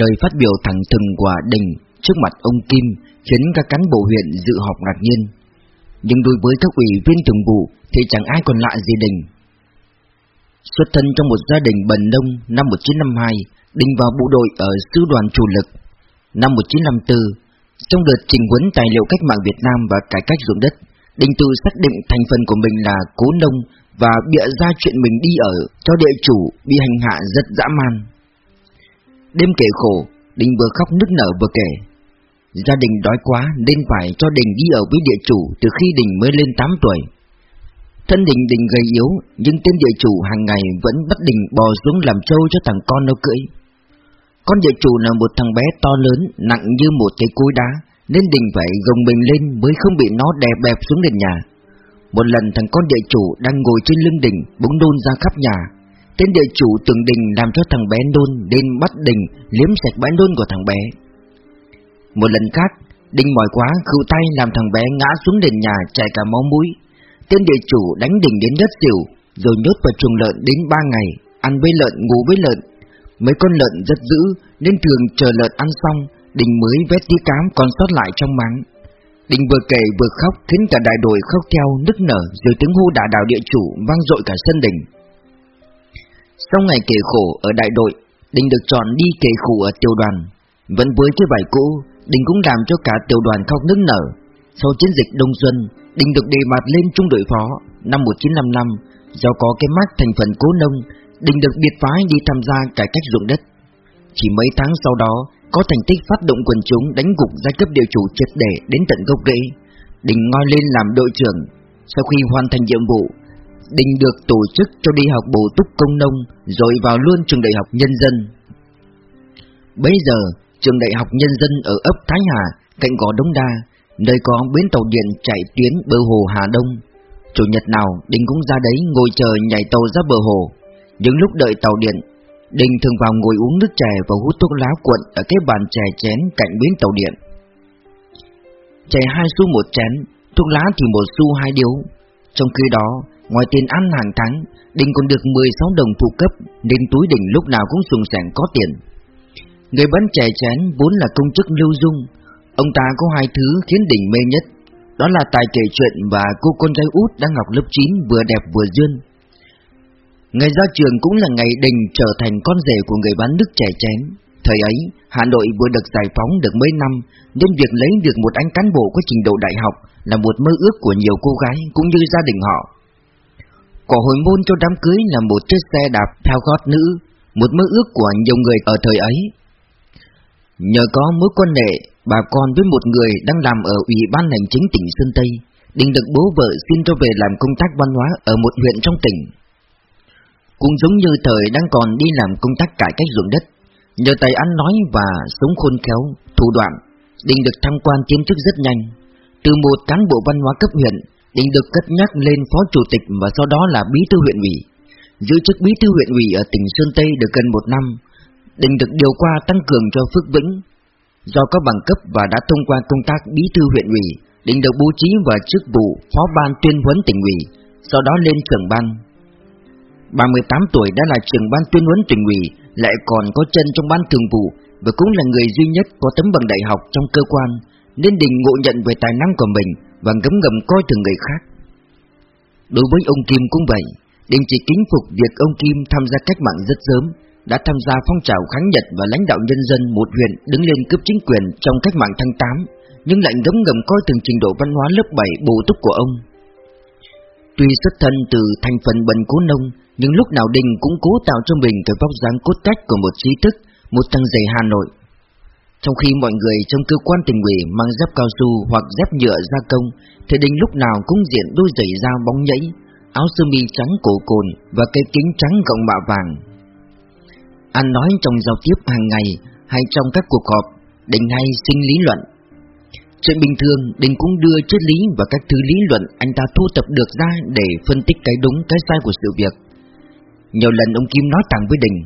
Lời phát biểu thẳng thừng của Đình trước mặt ông Kim khiến các cán bộ huyện dự họp ngạc nhiên. Nhưng đối với các ủy viên thường vụ thì chẳng ai còn lạ gì Đình. Xuất thân trong một gia đình bần nông năm 1952, Đình vào bộ đội ở sư đoàn chủ lực. Năm 1954, trong đợt trình huấn tài liệu cách mạng Việt Nam và cải cách ruộng đất, Đình tự xác định thành phần của mình là cố nông và bịa ra chuyện mình đi ở cho địa chủ bị hành hạ rất dã man. Đêm kể khổ, Đình vừa khóc nức nở vừa kể. Gia đình đói quá nên phải cho Đình đi ở với địa chủ từ khi Đình mới lên 8 tuổi. Thân Đình Đình gầy yếu, nhưng tên địa chủ hàng ngày vẫn bắt Đình bò xuống làm trâu cho thằng con nó cưỡi. Con địa chủ là một thằng bé to lớn, nặng như một cái cối đá, nên Đình phải gồng mình lên mới không bị nó đè bẹp xuống nền nhà. Một lần thằng con địa chủ đang ngồi trên lưng Đình bỗng nôn ra khắp nhà. Tên địa chủ tưởng Đình làm cho thằng bé nôn nên bắt Đình liếm sạch bãi nôn của thằng bé. Một lần khác, Đình mỏi quá khựu tay làm thằng bé ngã xuống nền nhà chảy cả máu mũi. Tên địa chủ đánh Đình đến đất xỉu, rồi nhốt vào chuồng lợn đến ba ngày, ăn với lợn ngủ với lợn. Mấy con lợn rất dữ nên thường chờ lợn ăn xong, Đình mới vét tí cám còn sót lại trong máng. Đình vừa kể vừa khóc khiến cả đại đội khóc theo nức nở rồi tiếng hô đả đảo địa chủ vang dội cả sân đình. Sau ngày kể khổ ở đại đội, Đình được chọn đi kể khổ ở tiểu đoàn. Vẫn với cái bài cũ, Đình cũng làm cho cả tiểu đoàn khóc nức nở. Sau chiến dịch Đông Xuân, Đình được đề bạt lên trung đội phó năm 1955 do có cái mác thành phần cố nông, Đình được biệt phái đi tham gia cải cách ruộng đất. Chỉ mấy tháng sau đó, có thành tích phát động quần chúng đánh gục giai cấp địa chủ triệt để đến tận gốc rễ. Đình ngoi lên làm đội trưởng. Sau khi hoàn thành nhiệm vụ, Đình được tổ chức cho đi học bổ túc công nông, rồi vào luôn trường đại học nhân dân. Bây giờ, trường đại học nhân dân ở ấp Thái Hà, cạnh gò Đông Đa, nơi có bến tàu điện chạy tuyến bờ hồ Hà Đông. Chủ nhật nào, Đình cũng ra đấy ngồi chờ nhảy tàu ra bờ hồ. Những lúc đợi tàu điện, Đình thường vào ngồi uống nước chè và hút thuốc lá cuộn ở cái bàn chè chén cạnh bến tàu điện. Chè hai xu một chén, thuốc lá thì một xu hai điếu. Trong khi đó, ngoài tiền ăn hàng tháng, Đình còn được 16 đồng phụ cấp nên túi Đình lúc nào cũng sùng sảng có tiền. Người bán chè chén vốn là công chức lưu dung. Ông ta có hai thứ khiến Đình mê nhất. Đó là tài kể chuyện và cô con gái út đang học lớp 9 vừa đẹp vừa duyên. Ngày ra trường cũng là ngày Đình trở thành con rể của người bán nước chè chén. Thời ấy, Hà Nội vừa được giải phóng được mấy năm, nên việc lấy được một anh cán bộ có trình độ đại học là một mơ ước của nhiều cô gái cũng như gia đình họ của hồi môn cho đám cưới là một chiếc xe đạp theo gót nữ, một mơ ước của nhiều người ở thời ấy. Nhờ có mối quan hệ bà con với một người đang làm ở Ủy ban Hành chính tỉnh Sơn Tây, Đình được bố vợ xin cho về làm công tác văn hóa ở một huyện trong tỉnh. Cũng giống như thời đang còn đi làm công tác cải cách ruộng đất, nhờ tài ăn nói và sống khôn khéo, thủ đoạn, Đình được thăng quan tiến chức rất nhanh. Từ một cán bộ văn hóa cấp huyện, Đình được cất nhắc lên phó chủ tịch và sau đó là bí thư huyện ủy. Giữ chức bí thư huyện ủy ở tỉnh Sơn Tây được gần một năm, Đình được điều qua tăng cường cho Phước Vĩnh. Do có bằng cấp và đã thông qua công tác bí thư huyện ủy, Đình được bố trí vào chức vụ phó ban tuyên huấn tỉnh ủy, sau đó lên trưởng ban. 38 tuổi đã là trưởng ban tuyên huấn tỉnh ủy, lại còn có chân trong ban thường vụ và cũng là người duy nhất có tấm bằng đại học trong cơ quan, nên Đình ngộ nhận về tài năng của mình và ngấm ngầm coi thường người khác. Đối với ông Kim cũng vậy, Đình chỉ kính phục việc ông Kim tham gia cách mạng rất sớm, đã tham gia phong trào kháng Nhật và lãnh đạo nhân dân một huyện đứng lên cướp chính quyền trong cách mạng tháng 8, nhưng lại ngấm ngầm coi thường trình độ văn hóa lớp 7 bổ túc của ông. Tuy xuất thân từ thành phần bần cố nông, nhưng lúc nào Đình cũng cố tạo cho mình cái vóc dáng cốt cách của một trí thức, một thằng giày Hà Nội. Trong khi mọi người trong cơ quan tình ủy mang dép cao su hoặc dép nhựa gia công, thì Đình lúc nào cũng diện đôi giày da bóng nhảy, áo sơ mi trắng cổ cồn và cây kính trắng gọng bạ vàng. anh nói trong giao tiếp hàng ngày hay trong các cuộc họp, Đình hay sinh lý luận. Chuyện bình thường, Đình cũng đưa triết lý và các thứ lý luận anh ta thu tập được ra để phân tích cái đúng cái sai của sự việc. Nhiều lần ông Kim nói thẳng với Đình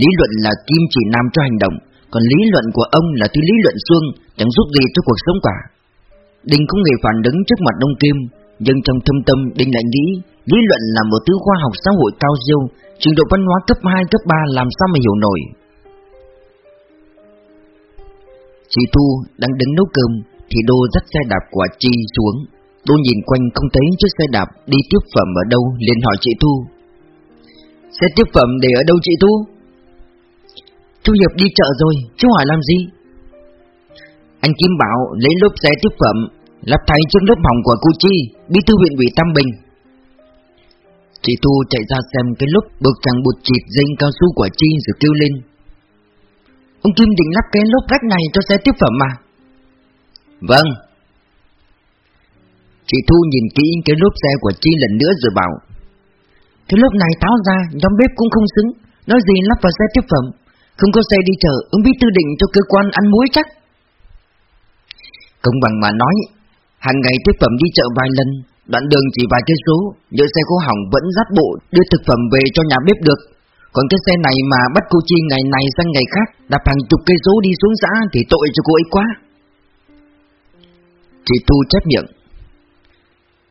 Lý luận là Kim chỉ nam cho hành động còn lý luận của ông là thứ lý luận xuông Chẳng giúp gì cho cuộc sống cả. Đình cũng hề phản ứng trước mặt ông Kim Nhưng trong thâm tâm Đình lại nghĩ Lý luận là một thứ khoa học xã hội cao siêu Trình độ văn hóa cấp 2, cấp 3 làm sao mà hiểu nổi. Chị Thu đang đứng nấu cơm Thì Đô dắt xe đạp của Chi xuống. Đô nhìn quanh không thấy chiếc xe đạp đi tiếp phẩm ở đâu liền hỏi chị Thu. Xe tiếp phẩm để ở đâu chị Thu? Chú Hiệp đi chợ rồi, chú hỏi làm gì? Anh Kim bảo lấy lốp xe tiếp phẩm Lắp thay trước lớp hỏng của cô Chi Bí thư huyện ủy Tam Bình. Chị Thu chạy ra xem cái lốp bực chẳng bụt chịt dây cao su của Chi rồi kêu lên. Ông Kim định lắp cái lốp rách này cho xe tiếp phẩm mà. Vâng. Chị Thu nhìn kỹ cái lốp xe của Chi lần nữa rồi bảo Cái lốp này tháo ra Nhóm bếp cũng không xứng Nói gì lắp vào xe tiếp phẩm? Không có xe đi chợ Ông biết tư định cho cơ quan ăn muối chắc. Công bằng mà nói hàng ngày tiếp phẩm đi chợ vài lần Đoạn đường chỉ vài cây số Nhớ xe có hỏng vẫn dắt bộ Đưa thực phẩm về cho nhà bếp được. Còn cái xe này mà bắt cô Chi ngày này sang ngày khác Đạp hàng chục cây số đi xuống xã Thì tội cho cô ấy quá. Chị Tu chép miệng.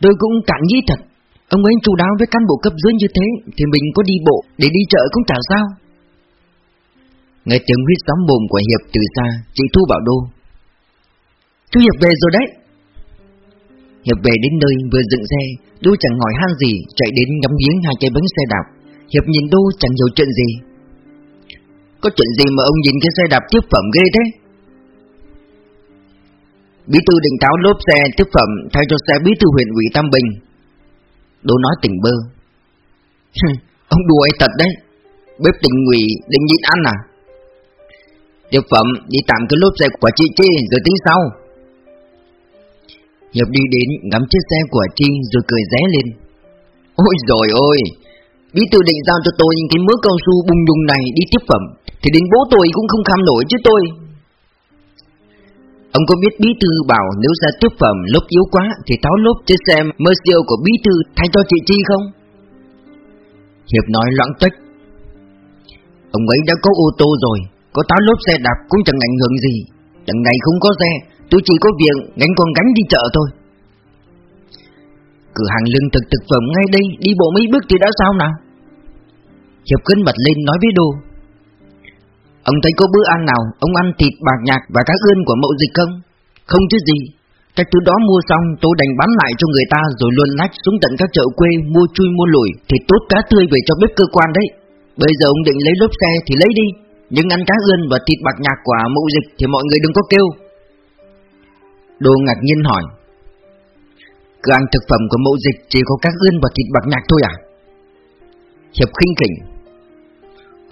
Tôi cũng cạn nghĩ thật Ông ấy chủ đáo với cán bộ cấp dưới như thế Thì mình có đi bộ để đi chợ cũng chả sao Nghe tiếng huyết sóng bồm của Hiệp từ xa, Chị Thu bảo Đô. Chú Hiệp về rồi đấy. Hiệp về đến nơi, vừa dựng xe, Đô chẳng hỏi han gì, Chạy đến ngắm giếng hai cái bánh xe đạp. Hiệp nhìn Đô chẳng hiểu chuyện gì. Có chuyện gì mà ông nhìn cái xe đạp tiếp phẩm ghê thế? Bí thư định tháo lốp xe tiếp phẩm Thay cho xe bí thư huyện ủy Tam Bình. Đô nói tỉnh bơ. Ông đùa ấy thật đấy. Bếp tỉnh ủy định nhịn ăn à? Tiếp phẩm đi tạm cái lốp xe của chị Chi rồi tính sau. Hiệp đi đến ngắm chiếc xe của chi rồi cười ré lên. Ôi rồi ôi Bí thư định giao cho tôi những cái mớ cao su bung nhung này đi tiếp phẩm Thì đến bố tôi cũng không kham nổi chứ tôi. Ông có biết bí thư bảo nếu ra tiếp phẩm lốp yếu quá Thì tháo lốp chiếc xe Mercedes của bí thư thay cho chị Chi không? Hiệp nói loãng tách Ông ấy đã có ô tô rồi có táo lốp xe đạp cũng chẳng ảnh hưởng gì. Đằng này không có xe, Tôi chỉ có việc gánh con gánh đi chợ thôi. Cửa hàng lương thực thực phẩm ngay đây, Đi bộ mấy bước thì đã sao nào? Hiệp cân bật lên nói với Đô. Ông thấy có bữa ăn nào, Ông ăn thịt, bạc nhạc và cá ươn của mậu dịch không? Không chứ gì. Các thứ đó mua xong, tôi đành bán lại cho người ta Rồi luôn lách xuống tận các chợ quê, Mua chui mua lủi Thì tốt cá tươi về cho bếp cơ quan đấy. Bây giờ ông định lấy lốp xe thì lấy đi. Nhưng ăn cá ươn và thịt bạc nhạc của mậu dịch Thì mọi người đừng có kêu. Đồ ngạc nhiên hỏi Cửa hàng thực phẩm của mẫu dịch chỉ có cá ươn và thịt bạc nhạc thôi à? Hiệp khinh khỉnh,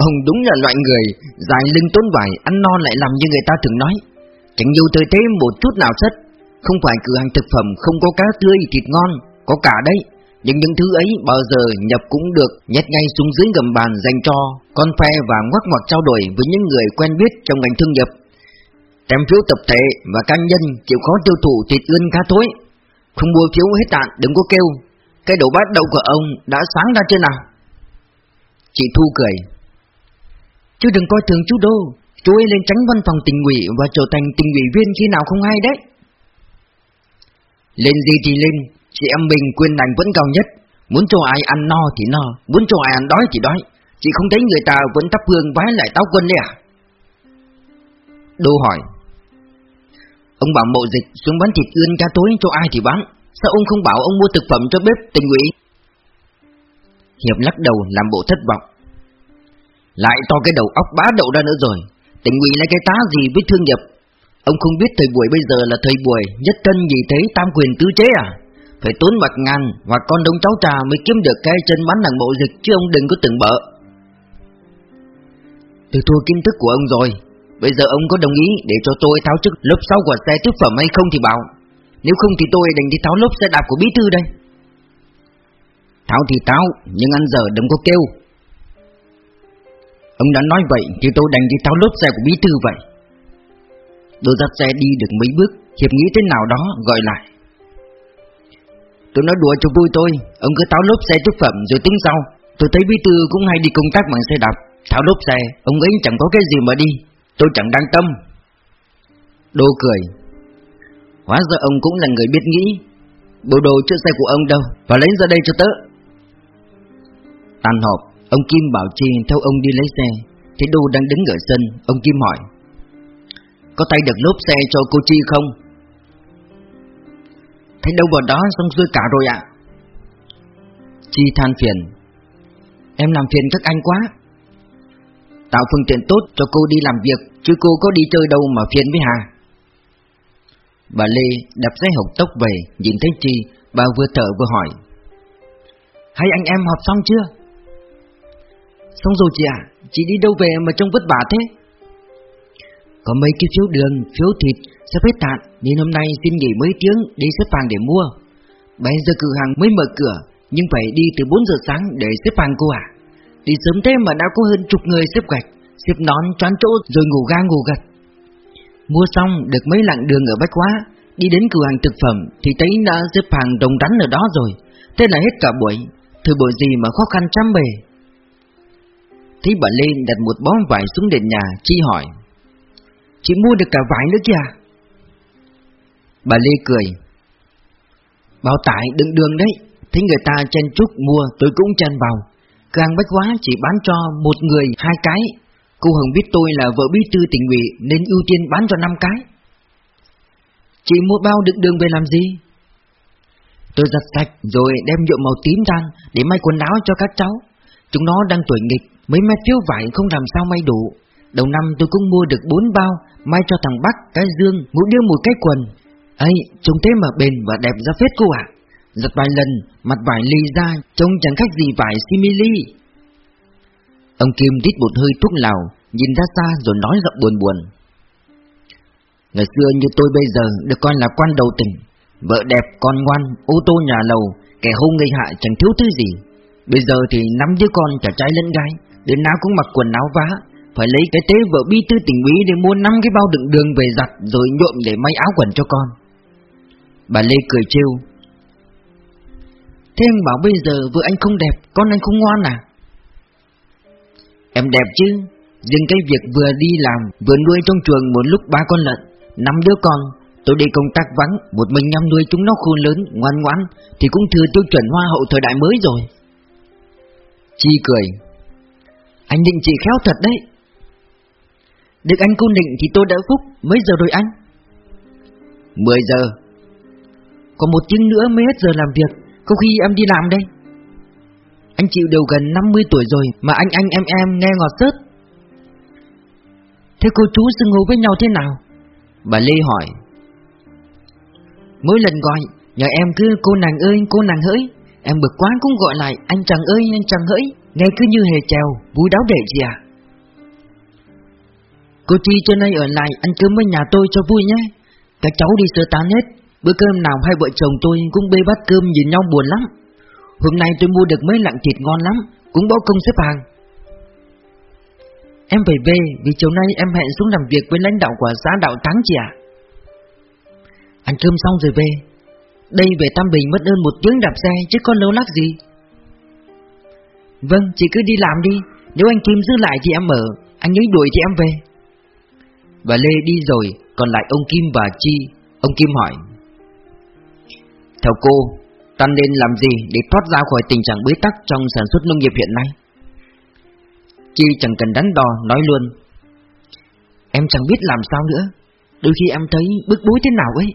Ông đúng là loại người dài lưng tốn vải, ăn no lại làm như người ta thường nói. Chẳng nhiều thời thế một chút nào sất, Không phải cửa hàng thực phẩm không có cá tươi, thịt ngon, Có cả đấy. Nhưng những thứ ấy bao giờ nhập cũng được Nhét ngay xuống dưới gầm bàn dành cho Con phe và ngoắc ngoặc trao đổi với những người quen biết trong ngành thương nghiệp. Tem phiếu tập thể và cá nhân chịu khó tiêu thụ thịt ươn cá thối. Không mua phiếu hết đạn đừng có kêu. Cái đầu bát đầu của ông đã sáng ra chưa nào? Chị Thu cười. Chứ đừng coi thường chú Đô Chú ấy lên tránh văn phòng tình ủy Và trở thành tình ủy viên khi nào không hay đấy. Lên gì thì lên Chị em mình quyền đành vẫn cao nhất. Muốn cho ai ăn no thì no, Muốn cho ai ăn đói thì đói. Chị không thấy người ta vẫn thắp hương vái lại táo quân đấy à? Đô hỏi. Ông bảo mộ dịch xuống bán thịt ươn cá tối cho ai thì bán. Sao ông không bảo ông mua thực phẩm cho bếp tình ủy? Hiệp lắc đầu làm bộ thất vọng. Lại to cái đầu óc bá đậu ra nữa rồi. Tình ủy là cái tá gì với thương nghiệp? Ông không biết thời buổi bây giờ là thời buổi Nhất thân gì thế tam quyền tứ chế à? Phải tốn bạc ngàn và con đông cháu trà mới kiếm được cái chân bán nặng bộ dịch Chứ ông đừng có từng bợ Tôi thua kiến thức của ông rồi. Bây giờ ông có đồng ý để cho tôi tháo chức lớp sau của xe tiếp phẩm hay không thì bảo. Nếu không thì tôi đành đi tháo lốp xe đạp của bí thư đây. Tháo thì tháo, Nhưng ăn giờ đừng có kêu. Ông đã nói vậy thì tôi đành đi tháo lốp xe của bí thư vậy. Tôi dắt xe đi được mấy bước, Hiệp nghĩ thế nào đó gọi lại. Tôi nói đùa cho vui tôi Ông cứ tháo lốp xe trúc phẩm rồi tính sau. Tôi thấy bí thư cũng hay đi công tác bằng xe đạp. Tháo lốp xe, Ông ấy chẳng có cái gì mà đi. Tôi chẳng đang tâm. Đô cười. Hóa ra ông cũng là người biết nghĩ. Bộ đồ chiếc xe của ông đâu? Và lấy ra đây cho tớ. Tàn họp, Ông Kim bảo Chi theo ông đi lấy xe. Thấy Đô đang đứng ở sân, Ông Kim hỏi. Có tay được lốp xe cho cô Chi không? Thấy đâu vào đó xong xuôi cả rồi ạ. Chi than phiền. Em làm phiền các anh quá. Tạo phương tiện tốt cho cô đi làm việc, Chứ cô có đi chơi đâu mà phiền với Hà. Bà Lê đập giấy hộp tốc về, Nhìn thấy Chi, Bà vừa thở vừa hỏi. Hay anh em họp xong chưa? Xong rồi chị ạ. Chị đi đâu về mà trông vất vả thế? Có mấy cái phiếu đường, Phiếu thịt sắp hết hạn Nên hôm nay xin nghỉ mấy tiếng đi xếp hàng để mua. Bây giờ cửa hàng mới mở cửa, Nhưng phải đi từ 4 giờ sáng để xếp hàng cô à Đi sớm thế mà đã có hơn chục người xếp gạch, Xếp nón, choán chỗ, rồi ngủ ga ngủ gật. Mua xong được mấy lạng đường ở Bách Hóa, Đi đến cửa hàng thực phẩm Thì thấy đã xếp hàng đồng đắn ở đó rồi. Thế là hết cả buổi Thời buổi gì mà khó khăn trăm bề. Thấy bà Lê đặt một bó vải xuống đền nhà, Chi hỏi. Chị mua được cả vải nữa kìa Bà Lê cười. Bảo tải đựng đường đấy. Thấy người ta chen chúc mua, tôi cũng chen vào. Càng bách quá chỉ bán cho một người, hai cái. Cô Hồng biết tôi là vợ bí thư tỉnh ủy, Nên ưu tiên bán cho năm cái. Chị mua bao đựng đường về làm gì? Tôi giặt sạch rồi đem nhuộm màu tím than Để may quần áo cho các cháu. Chúng nó đang tuổi nghịch, Mấy mét phiếu vải không làm sao may đủ. Đầu năm tôi cũng mua được bốn bao mai cho thằng Bắc, cái Dương, mỗi đứa một cái quần. Ấy trông thế mà bền và đẹp ra phết cô ạ. Giật vài lần, mặt vải ly ra Trông chẳng khác gì vải simili. Ông Kim rít một hơi thuốc lào Nhìn ra xa rồi nói giọng buồn buồn. Ngày xưa như tôi bây giờ Được coi là quan đầu tỉnh Vợ đẹp, con ngoan, ô tô nhà lầu Kẻ hôn gây hại chẳng thiếu thứ gì. Bây giờ thì năm đứa con cả trai lẫn gái Đến nào cũng mặc quần áo vá. Phải lấy cái tế vợ bi tư tỉnh quý Để mua năm cái bao đựng đường về giặt Rồi nhuộm để may áo quần cho con. Bà Lê cười trêu. Thế anh bảo bây giờ vợ anh không đẹp, Con anh không ngoan à? Em đẹp chứ dừng cái việc vừa đi làm, Vừa nuôi trong trường một lúc ba con lợn, Năm đứa con, Tôi đi công tác vắng, Một mình nhăm nuôi chúng nó khôn lớn, Ngoan ngoãn, Thì cũng thừa tiêu chuẩn hoa hậu thời đại mới rồi. Chi cười. Anh định chị khéo thật đấy. Được anh cô định thì tôi đã phúc Mấy giờ rồi anh 10 giờ. Còn một tiếng nữa mới hết giờ làm việc Có khi em đi làm đây. Anh chịu đều gần 50 tuổi rồi Mà anh anh em em nghe ngọt rớt Thế cô chú xưng hô với nhau thế nào? Bà Lê hỏi. Mỗi lần gọi Nhờ em cứ cô nàng ơi cô nàng hỡi. Em bực quá cũng gọi lại anh chàng ơi anh chàng hỡi. Nghe cứ như hề trèo Vui đáo để gì à Cô Chi cho nay ở lại ăn cơm với nhà tôi cho vui nhé. Các cháu đi sơ tán hết. Bữa cơm nào hai vợ chồng tôi cũng bê bát cơm nhìn nhau buồn lắm. Hôm nay tôi mua được mấy lạng thịt ngon lắm Cũng bỏ công xếp hàng. Em phải về vì chiều nay em hẹn xuống làm việc với lãnh đạo của xã đạo Thắng chị ạ. Ăn cơm xong rồi về. Đây về Tam Bình mất ơn một tiếng đạp xe chứ có lâu lắc gì. Vâng, chị cứ đi làm đi. Nếu anh Kim giữ lại thì em ở Anh ấy đuổi thì em về. Và Lê đi rồi, Còn lại ông Kim và Chi. Ông Kim hỏi, Theo cô, Ta nên làm gì để thoát ra khỏi tình trạng bế tắc Trong sản xuất nông nghiệp hiện nay? Chi chẳng cần đắn đo, nói luôn, Em chẳng biết làm sao nữa. Đôi khi em thấy bức bối thế nào ấy.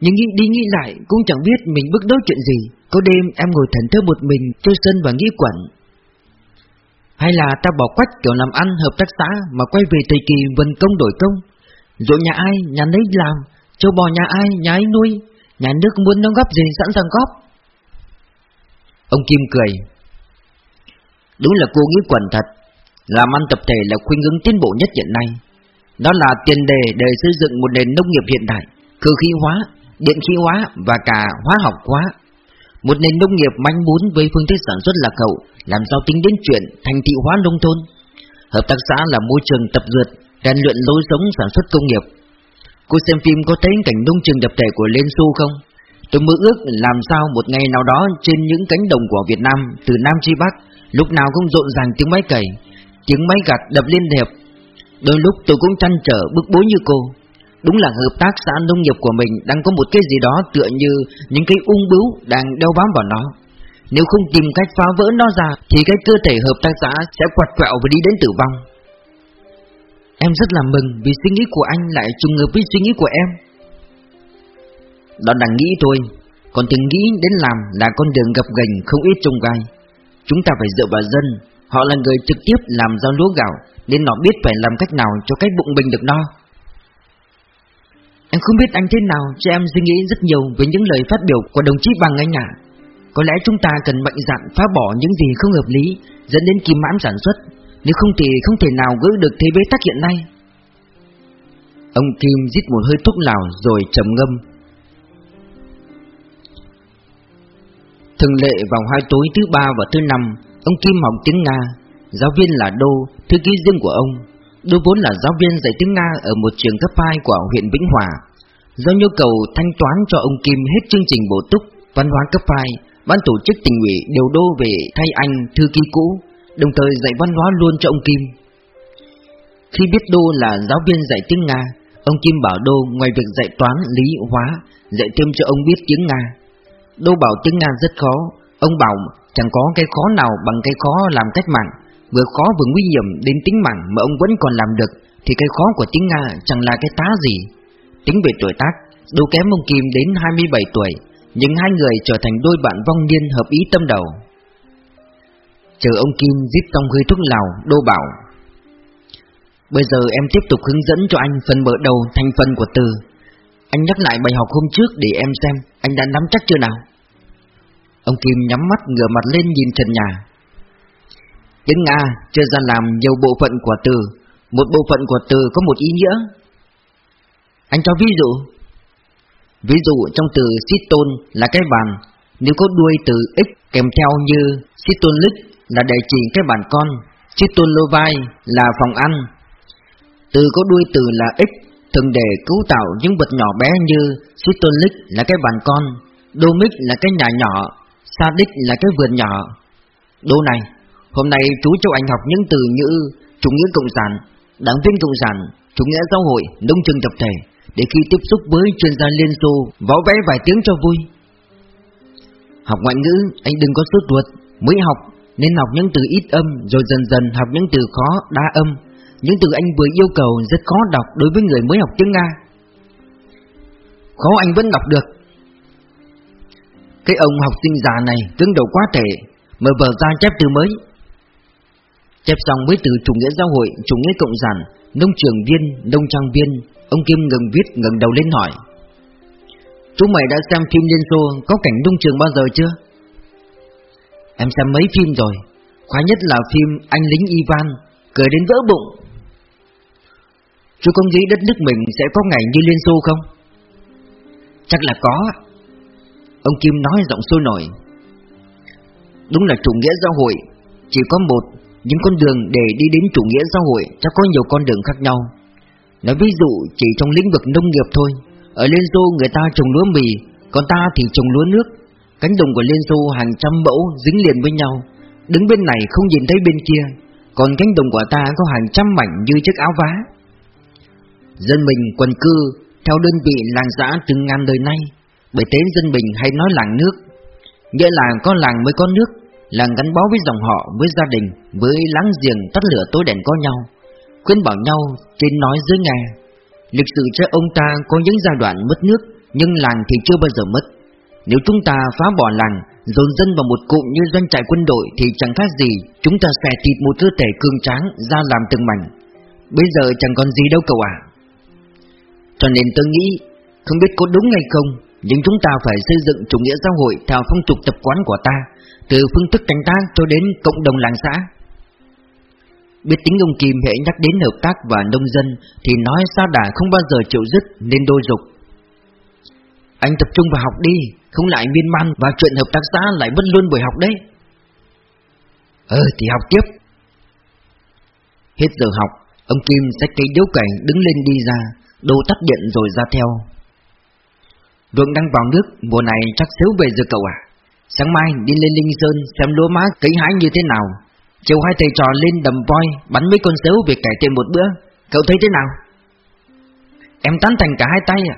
Nhưng nghĩ đi nghĩ lại cũng chẳng biết mình bức đối chuyện gì. Có đêm em ngồi thần thơ một mình chơi sân và nghĩ quẩn. Hay là ta bỏ quách kiểu làm ăn hợp tác xã Mà quay về thời kỳ vần công đổi công Rồi nhà ai, nhà nấy làm Châu bò nhà ai, nhà ấy nuôi Nhà nước muốn nó góp gì sẵn sàng góp Ông Kim cười Đúng là cô nghĩ quẩn thật làm ăn tập thể là khuynh hướng tiến bộ nhất hiện nay. Đó là tiền đề để xây dựng một nền nông nghiệp hiện đại, cơ khí hóa, điện khí hóa và cả hóa học hóa. Một nền nông nghiệp manh muốn với phương thức sản xuất lạc hậu, làm sao tính đến chuyện thành thị hóa nông thôn. Hợp tác xã là môi trường tập dượt, rèn luyện lối sống sản xuất công nghiệp. Cô xem phim có thấy cảnh nông trường đập thể của Liên Xô không? Tôi mơ ước làm sao một ngày nào đó trên những cánh đồng của Việt Nam, từ Nam chi Bắc, lúc nào cũng rộn ràng tiếng máy cày, tiếng máy gặt đập liên hiệp. Đôi lúc tôi cũng chăn trở bức bối như cô. Đúng là hợp tác xã nông nghiệp của mình đang có một cái gì đó tựa như những cái ung bướu đang đeo bám vào nó. Nếu không tìm cách phá vỡ nó ra, thì cái cơ thể hợp tác xã sẽ quạt quẹo và đi đến tử vong. Em rất là mừng vì suy nghĩ của anh lại trùng hợp với suy nghĩ của em. Đó là nghĩ thôi, Còn từng nghĩ đến làm là con đường gập ghềnh không ít trông gai. Chúng ta phải dựa vào dân, Họ là người trực tiếp làm ra lúa gạo, Nên họ biết phải làm cách nào cho cái bụng mình được no. Em không biết anh thế nào, Cho em suy nghĩ rất nhiều về những lời phát biểu của đồng chí Bằng anh ạ. Có lẽ chúng ta cần mạnh dạn phá bỏ những gì không hợp lý Dẫn đến kim mãn sản xuất. Nếu không thì không thể nào gỡ được thế bế tắc hiện nay. Ông Kim rít một hơi thuốc lào rồi trầm ngâm. Thường lệ vào hai tối thứ ba và thứ năm Ông Kim học tiếng Nga. Giáo viên là Đô, thư ký riêng của ông. Đô vốn là giáo viên dạy tiếng Nga Ở một trường cấp 2 của huyện Vĩnh Hòa. Do nhu cầu thanh toán cho ông Kim hết chương trình bổ túc Văn hóa cấp 2 Ban tổ chức tình ủy điều Đô về thay anh thư ký cũ Đồng thời dạy văn hóa luôn cho ông Kim. Khi biết Đô là giáo viên dạy tiếng Nga Ông Kim bảo Đô ngoài việc dạy toán, lý, hóa Dạy thêm cho ông biết tiếng Nga. Đô bảo tiếng Nga rất khó Ông bảo chẳng có cái khó nào bằng cái khó làm cách mạng Vừa khó vừa nguy hiểm đến tính mạng mà ông vẫn còn làm được Thì cái khó của tiếng Nga chẳng là cái tá gì. Tính về tuổi tác Đô kém ông Kim đến 27 tuổi. Nhưng hai người trở thành đôi bạn vong niên hợp ý tâm đầu. Chờ ông Kim giết trong hơi thuốc lào, Đô bảo, Bây giờ em tiếp tục hướng dẫn cho anh phần mở đầu thành phần của từ. Anh nhắc lại bài học hôm trước để em xem Anh đã nắm chắc chưa nào? Ông Kim nhắm mắt ngửa mặt lên nhìn trần nhà. Tiếng Nga chưa ra làm nhiều bộ phận của từ. Một bộ phận của từ có một ý nghĩa. Anh cho ví dụ. Ví dụ trong từ Siton là cái bàn Nếu có đuôi từ x kèm theo như Sitonlik là để chỉ cái bàn con Sitonlovai là phòng ăn. Từ có đuôi từ là x thường để cấu tạo những vật nhỏ bé như Sitonlik là cái bàn con Domic là cái nhà nhỏ Sadik là cái vườn nhỏ. Đô này Hôm nay chú cho anh học những từ như chủ nghĩa cộng sản, đảng viên cộng sản, chủ nghĩa xã hội, nông trường tập thể để khi tiếp xúc với chuyên gia Liên Xô võ vẽ vài tiếng cho vui. Học ngoại ngữ, anh đừng có sốt ruột, mới học nên học những từ ít âm rồi dần dần học những từ khó, đa âm. Những từ anh vừa yêu cầu rất khó đọc đối với người mới học tiếng Nga. Khó anh vẫn đọc được. Cái ông học sinh già này cứng đầu quá tệ, mở vở ra chép từ mới, Chép xong mới từ chủ nghĩa giáo hội, chủ nghĩa cộng sản, nông trường viên, nông trang viên, ông Kim ngừng viết ngẩng đầu lên hỏi. Chú mày đã xem phim Liên Xô có cảnh nông trường bao giờ chưa? Em xem mấy phim rồi, khoái nhất là phim Anh lính Ivan, cười đến vỡ bụng. Chú có nghĩ đất nước mình sẽ có ngày như Liên Xô không? Chắc là có. Ông Kim nói giọng sôi nổi. Đúng là chủ nghĩa xã hội, chỉ có một những con đường để đi đến chủ nghĩa xã hội chắc có nhiều con đường khác nhau Nói ví dụ chỉ trong lĩnh vực nông nghiệp thôi. Ở Liên Xô người ta trồng lúa mì Còn ta thì trồng lúa nước. Cánh đồng của Liên Xô hàng trăm mẫu dính liền với nhau. Đứng bên này không nhìn thấy bên kia Còn cánh đồng của ta có hàng trăm mảnh như chiếc áo vá. Dân mình quần cư Theo đơn vị làng xã từng ngàn đời nay. Bởi thế dân mình hay nói làng nước Nghĩa là có làng mới có nước. Làng gắn bó với dòng họ, với gia đình, với láng giềng tắt lửa tối đèn có nhau, khuyên bảo nhau trên nói dưới nghe. Lịch sử cho ông ta có những giai đoạn mất nước, nhưng làng thì chưa bao giờ mất. Nếu chúng ta phá bỏ làng, dồn dân vào một cụm như doanh trại quân đội thì chẳng khác gì chúng ta xẻ thịt một cơ thể cương tráng ra làm từng mảnh. Bây giờ chẳng còn gì đâu cậu ạ. Cho nên tôi nghĩ, không biết có đúng hay không, nhưng chúng ta phải xây dựng chủ nghĩa xã hội theo phong tục tập quán của ta, từ phương thức canh tác cho đến cộng đồng làng xã. Biết tính ông Kim hệ nhắc đến hợp tác và nông dân thì nói xa đà không bao giờ chịu dứt nên đôi dục. Anh tập trung vào học đi, không lại miên man và chuyện hợp tác xã lại bất luôn buổi học đấy. Ờ thì học tiếp. Hết giờ học, ông Kim xách cây điếu cày đứng lên đi ra, đồ tắt điện rồi ra theo. Vượng đang vào nước, mùa này chắc xíu về giờ cậu à? Sáng mai đi lên Linh Sơn xem lúa má cấy hái như thế nào Chiều hai thầy trò lên đầm voi Bắn mấy con sếu về cải thiện một bữa. Cậu thấy thế nào? Em tán thành cả hai tay à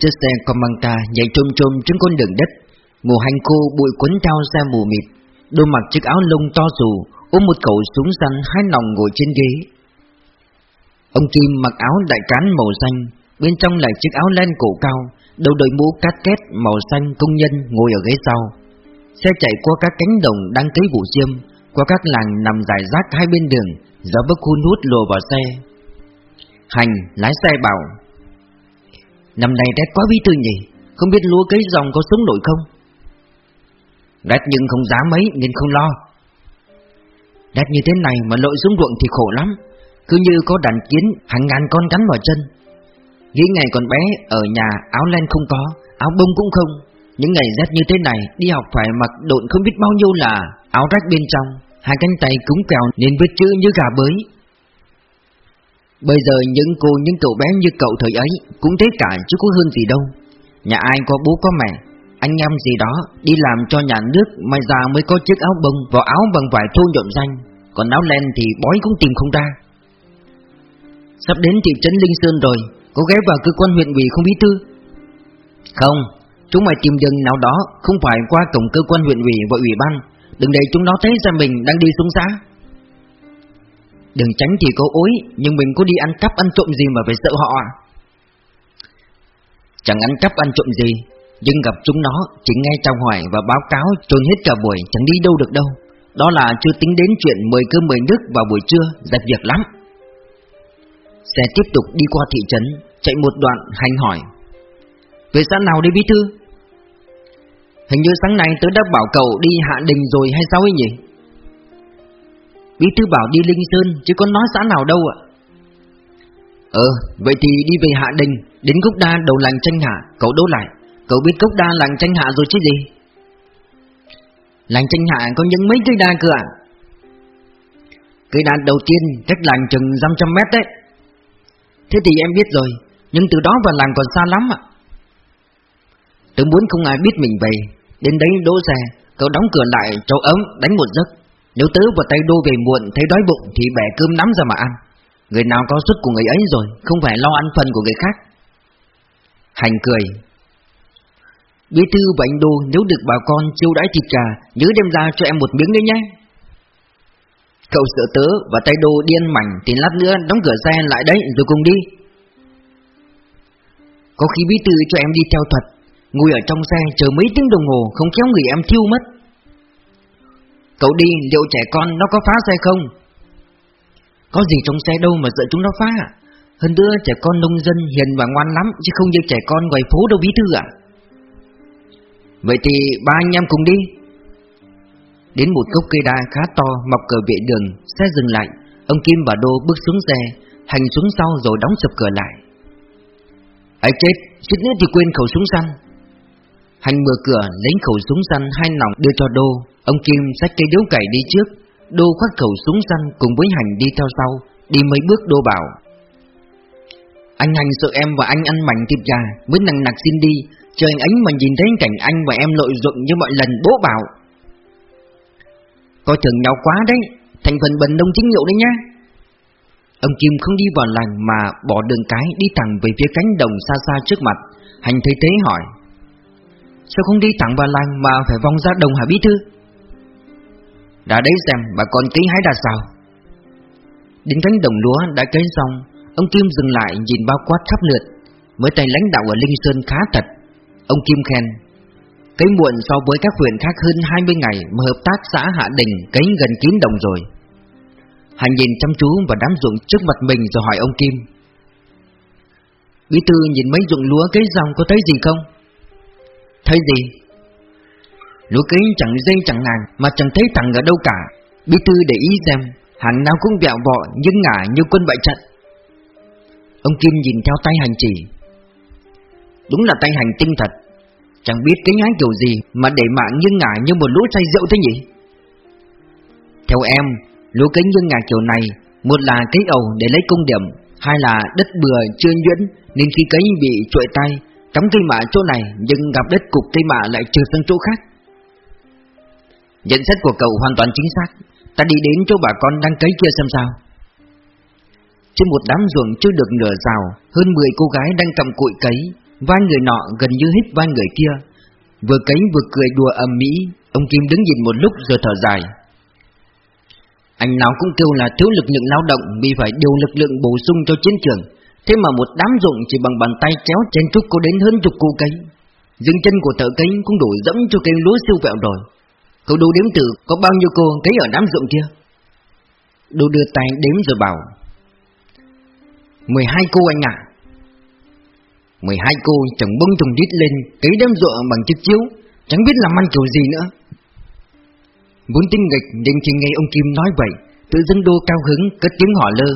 Chiếc xe Comanta nhảy trôm trôm trên con đường đất. Mùa hành khô bụi cuốn theo xe mù mịt. Đôi mặc chiếc áo lông to dù ôm một khẩu súng săn hai nòng ngồi trên ghế. Ông Kim mặc áo đại cán màu xanh, bên trong là chiếc áo len cổ cao, đầu đội mũ cát két màu xanh công nhân ngồi ở ghế sau. Xe chạy qua các cánh đồng đang cấy vụ diêm, qua các làng nằm dài rác hai bên đường, gió bức hun hút lùa vào xe. Hành, lái xe bảo Năm nay rét quá bí thư nhỉ Không biết lúa cấy dòng có sống nổi không? Rét nhưng không giá mấy nên không lo. Rét như thế này mà lội xuống ruộng thì khổ lắm Cứ như có đàn kiến hàng ngàn con cắn vào chân. Nghĩ ngày còn bé ở nhà áo len không có Áo bông cũng không. Những ngày rét như thế này, Đi học phải mặc độn không biết bao nhiêu là Áo rách bên trong, Hai cánh tay cúng kèo nên vết chữ như gà bới. Bây giờ những cô, những cậu bé như cậu thời ấy Cũng thế cả chứ có hơn gì đâu. Nhà ai có bố có mẹ, Anh em gì đó Đi làm cho nhà nước Mai ra mới có chiếc áo bông Vào áo bằng vải thô nhộn danh, Còn áo len thì bói cũng tìm không ra. Sắp đến thị trấn Linh Sơn rồi, Có ghé vào cơ quan huyện ủy không bí thư? Không Chúng mày tìm đường nào đó, Không phải qua cổng cơ quan huyện ủy và ủy ban. Đừng để chúng nó thấy ra mình đang đi xuống xã Đừng tránh thì có ối, Nhưng mình có đi ăn cắp ăn trộm gì mà phải sợ họ à? Chẳng ăn cắp ăn trộm gì, Nhưng gặp chúng nó, Chỉ nghe chào hỏi và báo cáo trồn hết cả buổi, Chẳng đi đâu được đâu. Đó là chưa tính đến chuyện mời cơm mời nước vào buổi trưa Dẹp việc lắm. Xe tiếp tục đi qua thị trấn, Chạy một đoạn hành hỏi. Về xã nào đi bí thư? Hình như sáng nay tớ đã bảo cậu đi hạ đình rồi hay sao ấy nhỉ? Bí thư bảo đi Linh Sơn, chứ có nói xã nào đâu ạ. Ờ vậy thì đi về Hạ Đình, Đến Cốc Đa đầu làng tranh hạ, Cậu đố lại. Cậu biết Cốc Đa làng tranh hạ rồi chứ gì? Làng tranh hạ có những mấy cây đa cơ ạ? Cây đa đầu tiên cách làng chừng 500 mét đấy. Thế thì em biết rồi, Nhưng từ đó vào làng còn xa lắm ạ. Tớ muốn không ai biết mình về. Đến đấy đỗ xe, Cậu đóng cửa lại cho ấm, đánh một giấc. Nếu tớ và tay đô về muộn, thấy đói bụng, thì bẻ cơm nắm ra mà ăn. Người nào có suất của người ấy rồi, Không phải lo ăn phần của người khác. Hành cười. Bí thư và anh đô, nếu được bà con chiêu đãi thịt gà, Nhớ đem ra cho em một miếng đấy nhé. Cậu sợ tớ và tay đô điên mảnh, Thì lát nữa đóng cửa xe lại đấy, rồi cùng đi. Có khi bí thư cho em đi theo thuật. Ngồi ở trong xe chờ mấy tiếng đồng hồ Không kéo người em thiêu mất. Cậu đi, liệu trẻ con nó có phá xe không? Có gì trong xe đâu mà sợ chúng nó phá à? Hơn nữa trẻ con nông dân hiền và ngoan lắm, Chứ không như trẻ con ngoài phố đâu bí thư ạ Vậy thì ba anh em cùng đi. Đến một gốc cây đa khá to mọc cờ vệ đường, Xe dừng lại. Ông Kim và Đô bước xuống xe, Hành xuống sau rồi đóng sập cửa lại. Ấy chết, Suýt nữa thì quên khẩu súng săn. Hành mở cửa, lấy khẩu súng săn hai nòng đưa cho Đô. Ông Kim xách cây điếu cày đi trước. Đô khoác khẩu súng săn cùng với Hành đi theo sau, Đi mấy bước Đô bảo. Anh Hành sợ em và anh ăn mảnh thịt gà, Mới nặng nặc xin đi. Chờ anh ấy mà nhìn thấy cảnh anh và em lội dụng như mọi lần, bố bảo. Coi thường nhau quá đấy, Thành phần bần đông chính hiệu đấy nhá. Ông Kim không đi vào làng mà bỏ đường cái đi thẳng về phía cánh đồng xa xa trước mặt. Hành thấy thế hỏi. Sao không đi thẳng vào làng mà phải vòng ra đồng hả bí thư? Đã đấy xem bà con ký hái đà sao? Đến cánh đồng lúa đã cấy xong Ông Kim dừng lại nhìn bao quát khắp lượt Mới tay lãnh đạo ở Linh Sơn khá thật. Ông Kim khen Cấy muộn so với các huyện khác hơn 20 ngày Mà hợp tác xã Hạ Đình cấy gần kín đồng rồi. Hành nhìn chăm chú và đám ruộng trước mặt mình rồi hỏi ông Kim Bí thư nhìn mấy ruộng lúa cấy xong có thấy gì không? Thấy gì? Lúa kính chẳng dây chẳng nàng Mà chẳng thấy thằng ở đâu cả. Bí thư để ý xem Hàng nào cũng vẹo vọ, nhưng ngả như quân bại trận. Ông Kim nhìn theo tay hành chỉ. Đúng là tay hành tinh thật. Chẳng biết cái nhái kiểu gì Mà để mạng như ngả như một lũ say rượu thế nhỉ? Theo em Lúa kính như ngả kiểu này, Một là cái ầu để lấy công điểm, Hai là đất bừa chưa nhuyễn, Nên khi cấy bị trội tay Cắm cây mạ chỗ này, Nhưng gặp đất cục cây mạ lại trừ sang chỗ khác. Nhận xét của cậu hoàn toàn chính xác. Ta đi đến chỗ bà con đang cấy kia xem sao. Trên một đám ruộng chưa được nửa rào, Hơn 10 cô gái đang cầm cụi cấy, Vai người nọ gần như hít vai người kia. Vừa cấy vừa cười đùa ầm mỹ Ông Kim đứng nhìn một lúc rồi thở dài. Anh nào cũng kêu là thiếu lực lượng lao động, vì phải điều lực lượng bổ sung cho chiến trường. Thế mà một đám ruộng chỉ bằng bàn tay chéo trên trúc có đến hơn chục cô cây. Dừng chân của thợ cây cũng đủ dẫm cho cây lúa siêu vẹo rồi. Cậu đủ đếm từ có bao nhiêu cô cấy ở đám ruộng kia? Đô đưa tay đếm rồi bảo 12 cô anh ạ à. 12 cô chẳng bông trùng đít lên Cấy đám ruộng bằng chiếc chiếu, Chẳng biết làm ăn kiểu gì nữa Vốn tin nghịch nên chỉ nghe ông Kim nói vậy, Tự dưng đô cao hứng, cất tiếng hỏi lơ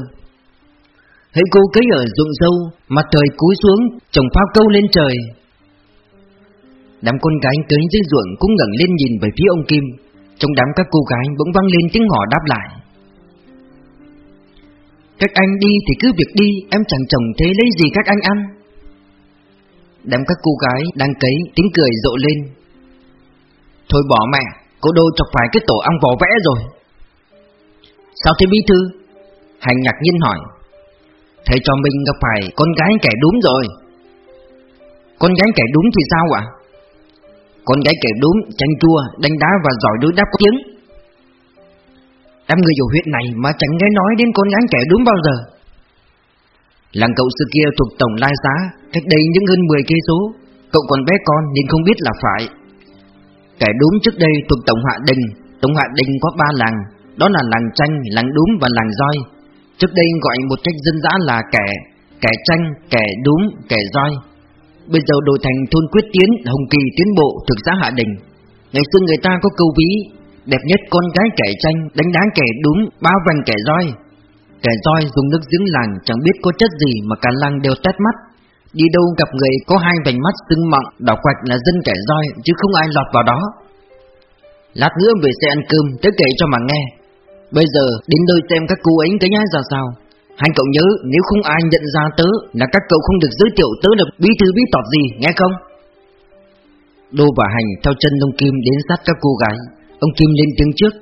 Hãy cô cấy ở ruộng sâu, Mặt trời cúi xuống, Trồng phao câu lên trời. Đám con gái tới dưới ruộng cũng ngẩng lên nhìn về phía ông Kim. Trong đám các cô gái bỗng vang lên tiếng hò đáp lại. Các anh đi thì cứ việc đi, Em chẳng chồng thế lấy gì các anh ăn. Đám các cô gái đang cấy, tiếng cười rộ lên. Thôi bỏ mẹ Cô đô chọc phải cái tổ ong vỏ vẽ rồi. Sao thế bí thư? Hành ngạc nhiên hỏi. Thầy cho mình gặp phải con gái kẻ đúng rồi. Con gái kẻ đúng thì sao ạ? Con gái kẻ đúng chanh chua Đánh đá và giỏi đối đáp có tiếng. Đám người dù huyện này mà chẳng nghe nói đến con gái kẻ đúng bao giờ. Làng cậu xưa kia thuộc tổng lai giá Cách đây những hơn 10 cây số. Cậu còn bé con nên không biết là phải. Kẻ đúng trước đây thuộc Tổng Hạ Đình. Tổng Hạ Đình có ba làng Đó là làng tranh, làng đúng và làng roi. Trước đây gọi một cách dân dã là kẻ Kẻ tranh, kẻ đúng, kẻ roi. Bây giờ đổi thành thôn quyết tiến Hồng Kỳ tiến bộ thực xã Hạ Đình. Ngày xưa người ta có câu ví Đẹp nhất con gái kẻ tranh Đánh đá kẻ đúng, bao vành kẻ roi. Kẻ roi dùng nước giếng làng Chẳng biết có chất gì mà cả làng đều tét mắt. Đi đâu gặp người có hai vành mắt sưng mọng Đỏ quạch là dân kẻ roi Chứ không ai lọt vào đó. Lát nữa về xe ăn cơm tới kể cho mà nghe. Bây giờ đến nơi xem các cô ấy cái nhái ra sao? Hai cậu nhớ, nếu không ai nhận ra tớ Là các cậu không được giới thiệu tớ được bí thư bí tọt gì, nghe không? Đô và Hành theo chân ông Kim đến sát các cô gái. Ông Kim lên tiếng trước.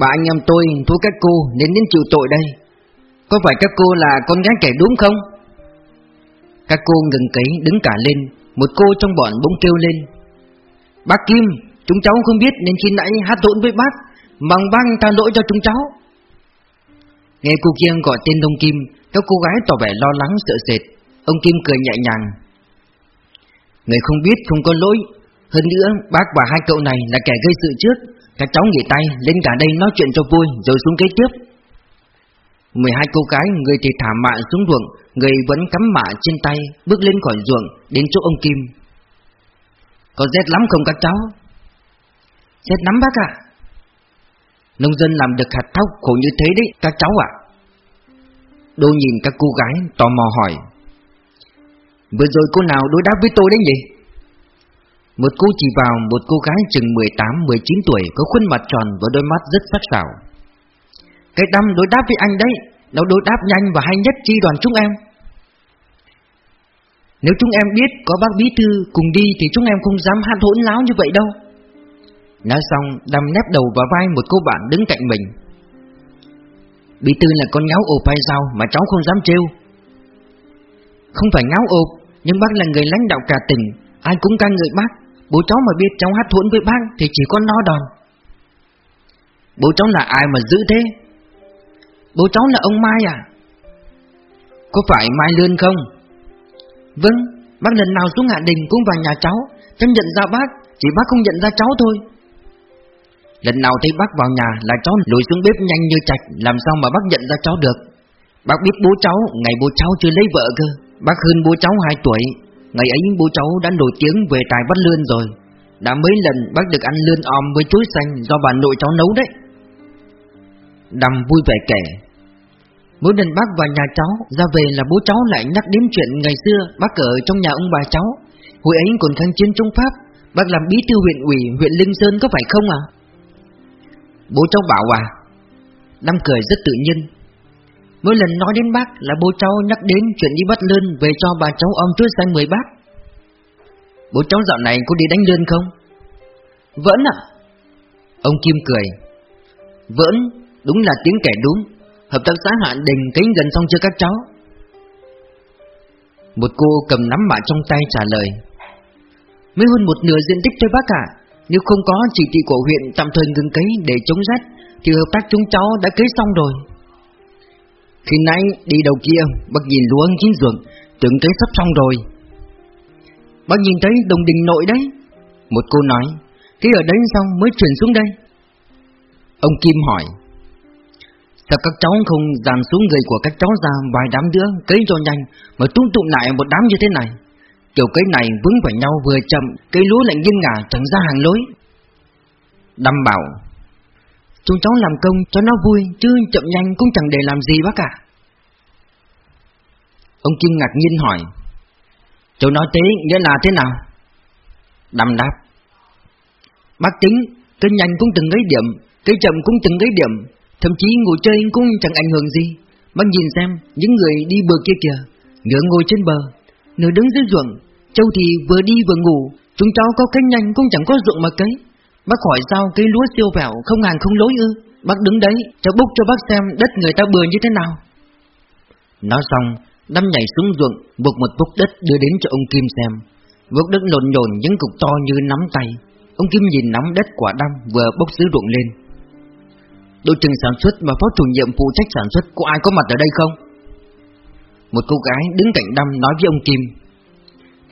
Bà anh em tôi thua các cô, nên đến chịu tội đây. Có phải các cô là con gái kẻ đúng không? Các cô ngừng cấy, đứng cả lên. Một cô trong bọn bỗng kêu lên. Bác Kim, Chúng cháu không biết nên khi nãy hát lỗi với bác. Mong bác tha lỗi cho chúng cháu. Nghe cô kia gọi tên Đông Kim, Các cô gái tỏ vẻ lo lắng, sợ sệt. Ông Kim cười nhẹ nhàng. Người không biết không có lỗi. Hơn nữa, bác và hai cậu này là kẻ gây sự trước. Các cháu nghỉ tay, lên cả đây nói chuyện cho vui, Rồi xuống kế tiếp. 12 cô gái, người thì thả mạ xuống ruộng, Người vẫn cắm mạ trên tay, Bước lên khỏi ruộng, Đến chỗ ông Kim. Có rét lắm không các cháu? Rét lắm bác ạ. Nông dân làm được hạt thóc khổ như thế đấy, các cháu ạ. Đô nhìn các cô gái, tò mò hỏi, Vừa rồi cô nào đối đáp với tôi đấy nhỉ? Một cô chỉ vào một cô gái chừng 18-19 tuổi, Có khuôn mặt tròn và đôi mắt rất sắc sảo. Cái đâm đối đáp với anh đấy, Nó đối đáp nhanh và hay nhất chi đoàn chúng em. Nếu chúng em biết có bác bí thư cùng đi Thì chúng em không dám hát hỗn láo như vậy đâu. Nói xong đâm nép đầu vào vai một cô bạn đứng cạnh mình. Bí thư là con ngáo ộp hay sao mà cháu không dám trêu? Không phải ngáo ộp, Nhưng bác là người lãnh đạo cả tỉnh, Ai cũng ca ngợi bác. Bố cháu mà biết cháu hát thuẫn với bác Thì chỉ có no đòn. Bố cháu là ai mà giữ thế? Bố cháu là ông Mai à? Có phải Mai Lươn không? Vâng Bác lần nào xuống Hạ Đình cũng vào nhà cháu Cháu nhận ra bác, Chỉ bác không nhận ra cháu thôi. Lần nào thấy bác vào nhà là cháu lùi xuống bếp nhanh như chạch, Làm sao mà bác nhận ra cháu được? Bác biết bố cháu, Ngày bố cháu chưa lấy vợ cơ. Bác hơn bố cháu 2 tuổi. Ngày ấy bố cháu đã nổi tiếng về tài bắt lươn rồi. Đã mấy lần bác được ăn lươn om với chuối xanh Do bà nội cháu nấu đấy. Đầm vui vẻ kể. Mỗi lần bác vào nhà cháu, Ra về là bố cháu lại nhắc đến chuyện ngày xưa Bác ở trong nhà ông bà cháu. Hồi ấy còn kháng chiến chống Pháp, Bác làm bí thư huyện ủy huyện Linh Sơn có phải không à Bố cháu bảo à. Năm cười rất tự nhiên. Mỗi lần nói đến bác là bố cháu nhắc đến chuyện đi bắt lươn Về cho bà cháu ông trước sang mười bác. Bố cháu dạo này có đi đánh lươn không? Vẫn ạ. Ông Kim cười. Vẫn, Đúng là tiếng kẻ đúng. Hợp tác xã Hạn Đình kính gần xong chưa các cháu? Một cô cầm nắm mạ trong tay trả lời. Mới hơn một nửa diện tích thôi bác ạ nếu không có chỉ thị của huyện tạm thời ngừng cấy để chống rét, Thì hợp tác chúng cháu đã cấy xong rồi. Khi nãy đi đầu kia, Bác nhìn lúa chín ruộng, Tưởng cấy sắp xong rồi. Bác nhìn thấy đồng đình nội đấy. Một cô nói Cái ở đấy xong mới chuyển xuống đây. Ông Kim hỏi, Sao các cháu không dàn xuống người của các cháu ra vài đám nữa cấy cho nhanh mà tung tụng lại một đám như thế này? Kiểu cây này vướng vào nhau vừa chậm, cây lúa lại nghiêng ngả chẳng ra hàng lối. Đâm bảo Chúng cháu làm công cho nó vui chứ chậm nhanh cũng chẳng để làm gì bác cả. Ông Kim ngạc nhiên hỏi Cháu nói thế nghĩa là thế nào? Đâm đáp Bác tính, cây nhanh cũng từng ấy điểm, cây chậm cũng từng ấy điểm, Thậm chí ngồi chơi cũng chẳng ảnh hưởng gì Bác nhìn xem những người đi bờ kia kìa ngựa ngồi trên bờ Nửa đứng dưới ruộng Châu thì vừa đi vừa ngủ, Chúng cháu có cái nhanh cũng chẳng có ruộng mà cấy Bác hỏi sao cây lúa siêu vẹo, không hàng không lối ư? Bác đứng đấy, cháu bốc cho bác xem đất người ta bừa như thế nào. Nói xong Đâm nhảy xuống ruộng, Buộc một bốc đất đưa đến cho ông Kim xem. Bốc đất lộn nhồn những cục to như nắm tay. Ông Kim nhìn nắm đất quả đâm vừa bốc xứ ruộng lên. Đội trưởng sản xuất và phó chủ nhiệm phụ trách sản xuất, có ai có mặt ở đây không? Một cô gái đứng cạnh đâm nói với ông Kim.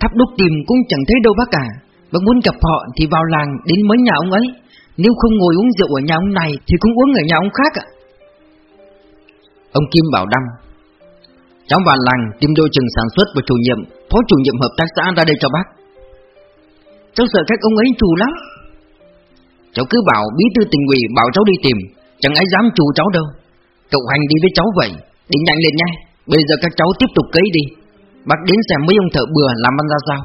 Thắp đúc tìm cũng chẳng thấy đâu bác cả. Bác muốn gặp họ thì vào làng đến mấy nhà ông ấy. Nếu không ngồi uống rượu ở nhà ông này Thì cũng uống ở nhà ông khác ạ. Ông Kim bảo đâm Cháu vào làng tìm đội trưởng sản xuất và chủ nhiệm Phó chủ nhiệm hợp tác xã ra đây cho bác. Cháu sợ các ông ấy chủ lắm. Cháu cứ bảo bí thư tình ủy bảo cháu đi tìm Chẳng ai dám chủ cháu đâu. Cậu hành đi với cháu vậy Đi nhanh lên nha Bây giờ các cháu tiếp tục cấy đi Bác đến xem mấy ông thợ bừa làm ăn ra sao.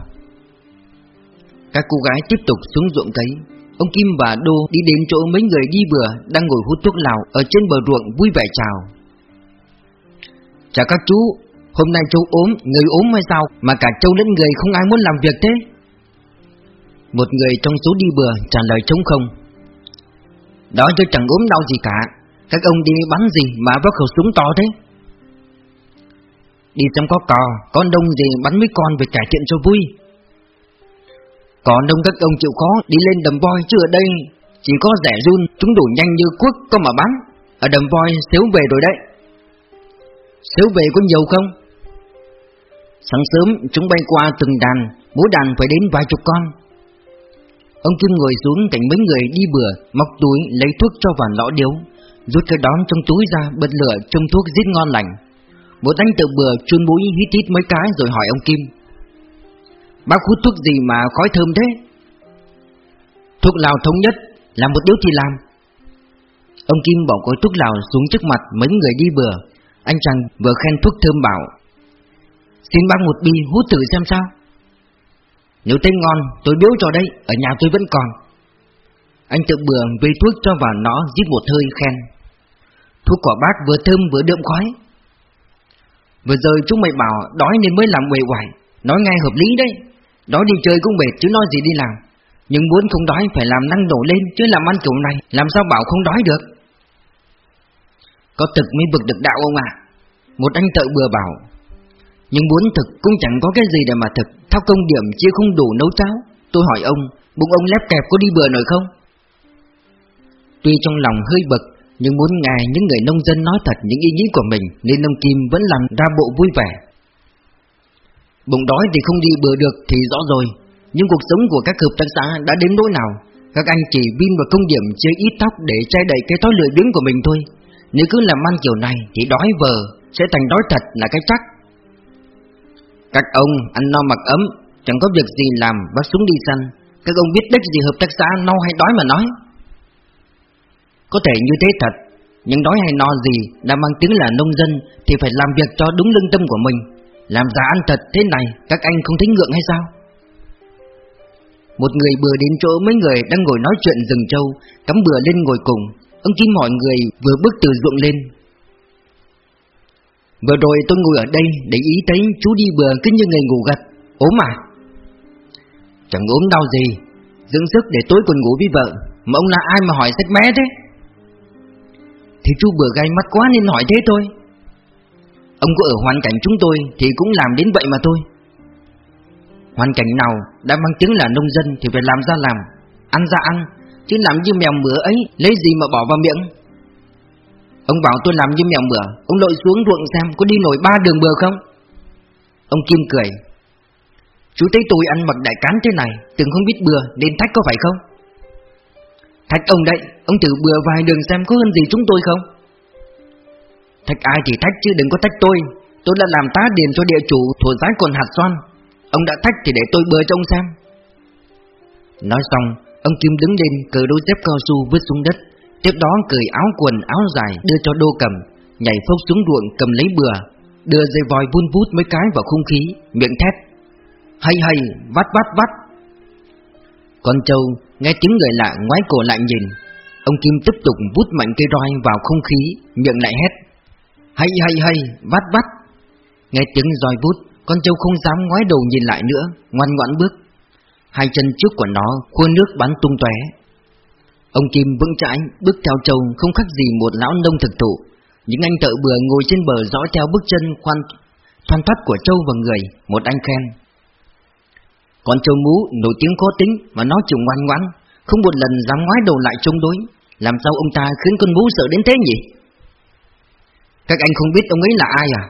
Các cô gái tiếp tục xuống ruộng cấy. Ông Kim và Đô đi đến chỗ mấy người đi bừa Đang ngồi hút thuốc lào Ở trên bờ ruộng vui vẻ chào. Chào các chú Hôm nay châu ốm, người ốm hay sao Mà cả châu lẫn người không ai muốn làm việc thế? Một người trong số đi bừa trả lời trống không. Đó chứ chẳng ốm đau gì cả Các ông đi bắn gì mà có khẩu súng to thế? Đi xem có cò Con đông gì bắn mấy con về cải thiện cho vui. Còn đông các ông chịu khó Đi lên đầm voi chứ ở đây Chỉ có rẻ run Chúng đủ nhanh như quốc có mà bắn. Ở đầm voi xéo về rồi đấy. Xéo về có nhiều không? Sáng sớm chúng bay qua từng đàn Mỗi đàn phải đến vài chục con. Ông Kim ngồi xuống cạnh mấy người đi bừa, móc túi lấy thuốc cho vào lõ điếu, rút cái đón trong túi ra bật lửa trong thuốc giết ngon lành. Một anh tự bừa chun mũi hít hít mấy cái rồi hỏi ông Kim. Bác hút thuốc gì mà khói thơm thế? Thuốc lào thống nhất, làm một điếu thì làm. Ông Kim bỏ gói thuốc lào xuống trước mặt mấy người đi bừa, anh chàng vừa khen thuốc thơm bảo. Xin bác một bi hút thử xem sao. Nếu thấy ngon tôi biếu cho đây Ở nhà tôi vẫn còn Anh tự bừa vây thuốc cho vào nó Giết một hơi khen Thuốc của bác vừa thơm vừa đượm khói Vừa rồi chúng mày bảo Đói nên mới làm quầy quải Nói ngay hợp lý đấy. Đói đi chơi cũng mệt chứ nói gì đi làm. Nhưng muốn không đói phải làm năng nổ lên Chứ làm ăn kiểu này. Làm sao bảo không đói được? Có thực mới vực được đạo ông ạ. Một anh tự bừa bảo. Nhưng muốn thực cũng chẳng có cái gì để mà thực. Thao công điểm chưa không đủ nấu cháo. Tôi hỏi ông, Bụng ông lép kẹp có đi bừa nổi không? Tuy trong lòng hơi bực nhưng muốn nghe những người nông dân nói thật những ý nghĩ của mình, Nên ông Kim vẫn làm ra bộ vui vẻ. Bụng đói thì không đi bừa được thì rõ rồi, Nhưng cuộc sống của các hợp tác xã đã đến nỗi nào? Các anh chỉ pin vào công điểm chơi ít tóc để che đậy cái thói lười biếng của mình thôi. Nếu cứ làm ăn kiểu này thì đói vờ, Sẽ thành đói thật là cái chắc. Các ông ăn no mặc ấm, Chẳng có việc gì làm và súng đi săn. Các ông biết đích gì hợp tác xã no hay đói mà nói? Có thể như thế thật, Nhưng đói hay no gì Đã mang tiếng là nông dân Thì phải làm việc cho đúng lương tâm của mình. Làm giả ăn thật thế này, Các anh không thấy ngượng hay sao? Một người bừa đến chỗ mấy người đang ngồi nói chuyện rừng trâu, Cắm bừa lên ngồi cùng. Ông Kim mọi người vừa bước từ ruộng lên. Vừa rồi tôi ngồi ở đây để ý thấy chú đi bừa cứ như người ngủ gật. Ốm à Chẳng ốm đau gì, Dưỡng sức để tối còn ngủ với vợ, Mà ông là ai mà hỏi sách mé thế? Thì chú bừa gai mắt quá nên hỏi thế thôi. Ông có ở hoàn cảnh chúng tôi Thì cũng làm đến vậy mà thôi. Hoàn cảnh nào đã mang tiếng là nông dân Thì phải làm ra làm, Ăn ra ăn, Chứ làm như mèo mửa ấy, Lấy gì mà bỏ vào miệng? Ông bảo tôi làm như mèo mửa, Ông lội xuống ruộng xem có đi nổi ba đường bừa không? Ông Kim cười. Chú thấy tôi ăn mặc đại cán thế này Từng không biết bừa nên thách có phải không? Thách ông đấy, Ông thử bừa vài đường xem có hơn gì chúng tôi không? Thách ai thì thách chứ đừng có thách tôi. Tôi đã làm tá điền cho địa chủ Thổ giá còn hạt xoan. Ông đã thách thì để tôi bừa cho ông xem. Nói xong, Ông Kim đứng lên, cởi đôi dép cao su vứt xuống đất. Tiếp đó cởi áo quần, áo dài, đưa cho đô cầm, Nhảy phốc xuống ruộng cầm lấy bừa, Đưa dây vòi vun vút mấy cái vào không khí, Miệng thét. Hay hay, vắt vắt vắt. Con trâu nghe tiếng người lạ ngoái cổ lại nhìn Ông Kim tiếp tục vút mạnh cây roi vào không khí Miệng lại hét Hay hay hay vắt vắt Nghe tiếng roi vút Con trâu không dám ngoái đầu nhìn lại nữa Ngoan ngoãn bước Hai chân trước của nó khuôn nước bắn tung tóe. Ông Kim vững chãi bước theo trâu không khác gì một lão nông thực thụ. Những anh thợ bừa ngồi trên bờ dõi theo bước chân khoan thoăn thoát của trâu và người, một anh khen. Con trâu mú nổi tiếng khó tính mà nó chịu ngoan ngoãn, không một lần dám ngoái đầu lại chống đối. Làm sao ông ta khiến con mú sợ đến thế nhỉ? Các anh không biết ông ấy là ai à?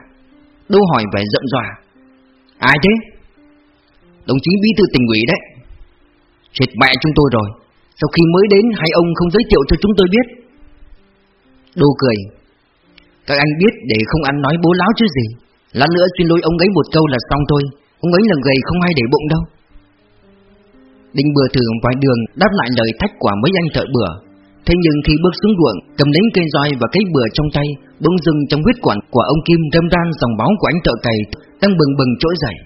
Đô hỏi vẻ giận dọa. Ai thế? Đồng chí bí thư tỉnh ủy đấy Chết mẹ chúng tôi rồi Sau khi mới đến hai ông không giới thiệu cho chúng tôi biết Đô cười Các anh biết để không ăn nói bố láo chứ gì Lát nữa xin lỗi ông ấy một câu là xong thôi Ông ấy là gầy không hay để bụng đâu Đinh bừa thử ngoài đường đáp lại lời thách của mấy anh thợ bừa. Thế nhưng khi bước xuống ruộng, Cầm lấy cây roi và cây bừa trong tay, Bỗng dưng trong huyết quản của ông Kim râm ran dòng máu của anh thợ cày Đang bừng bừng trỗi dậy.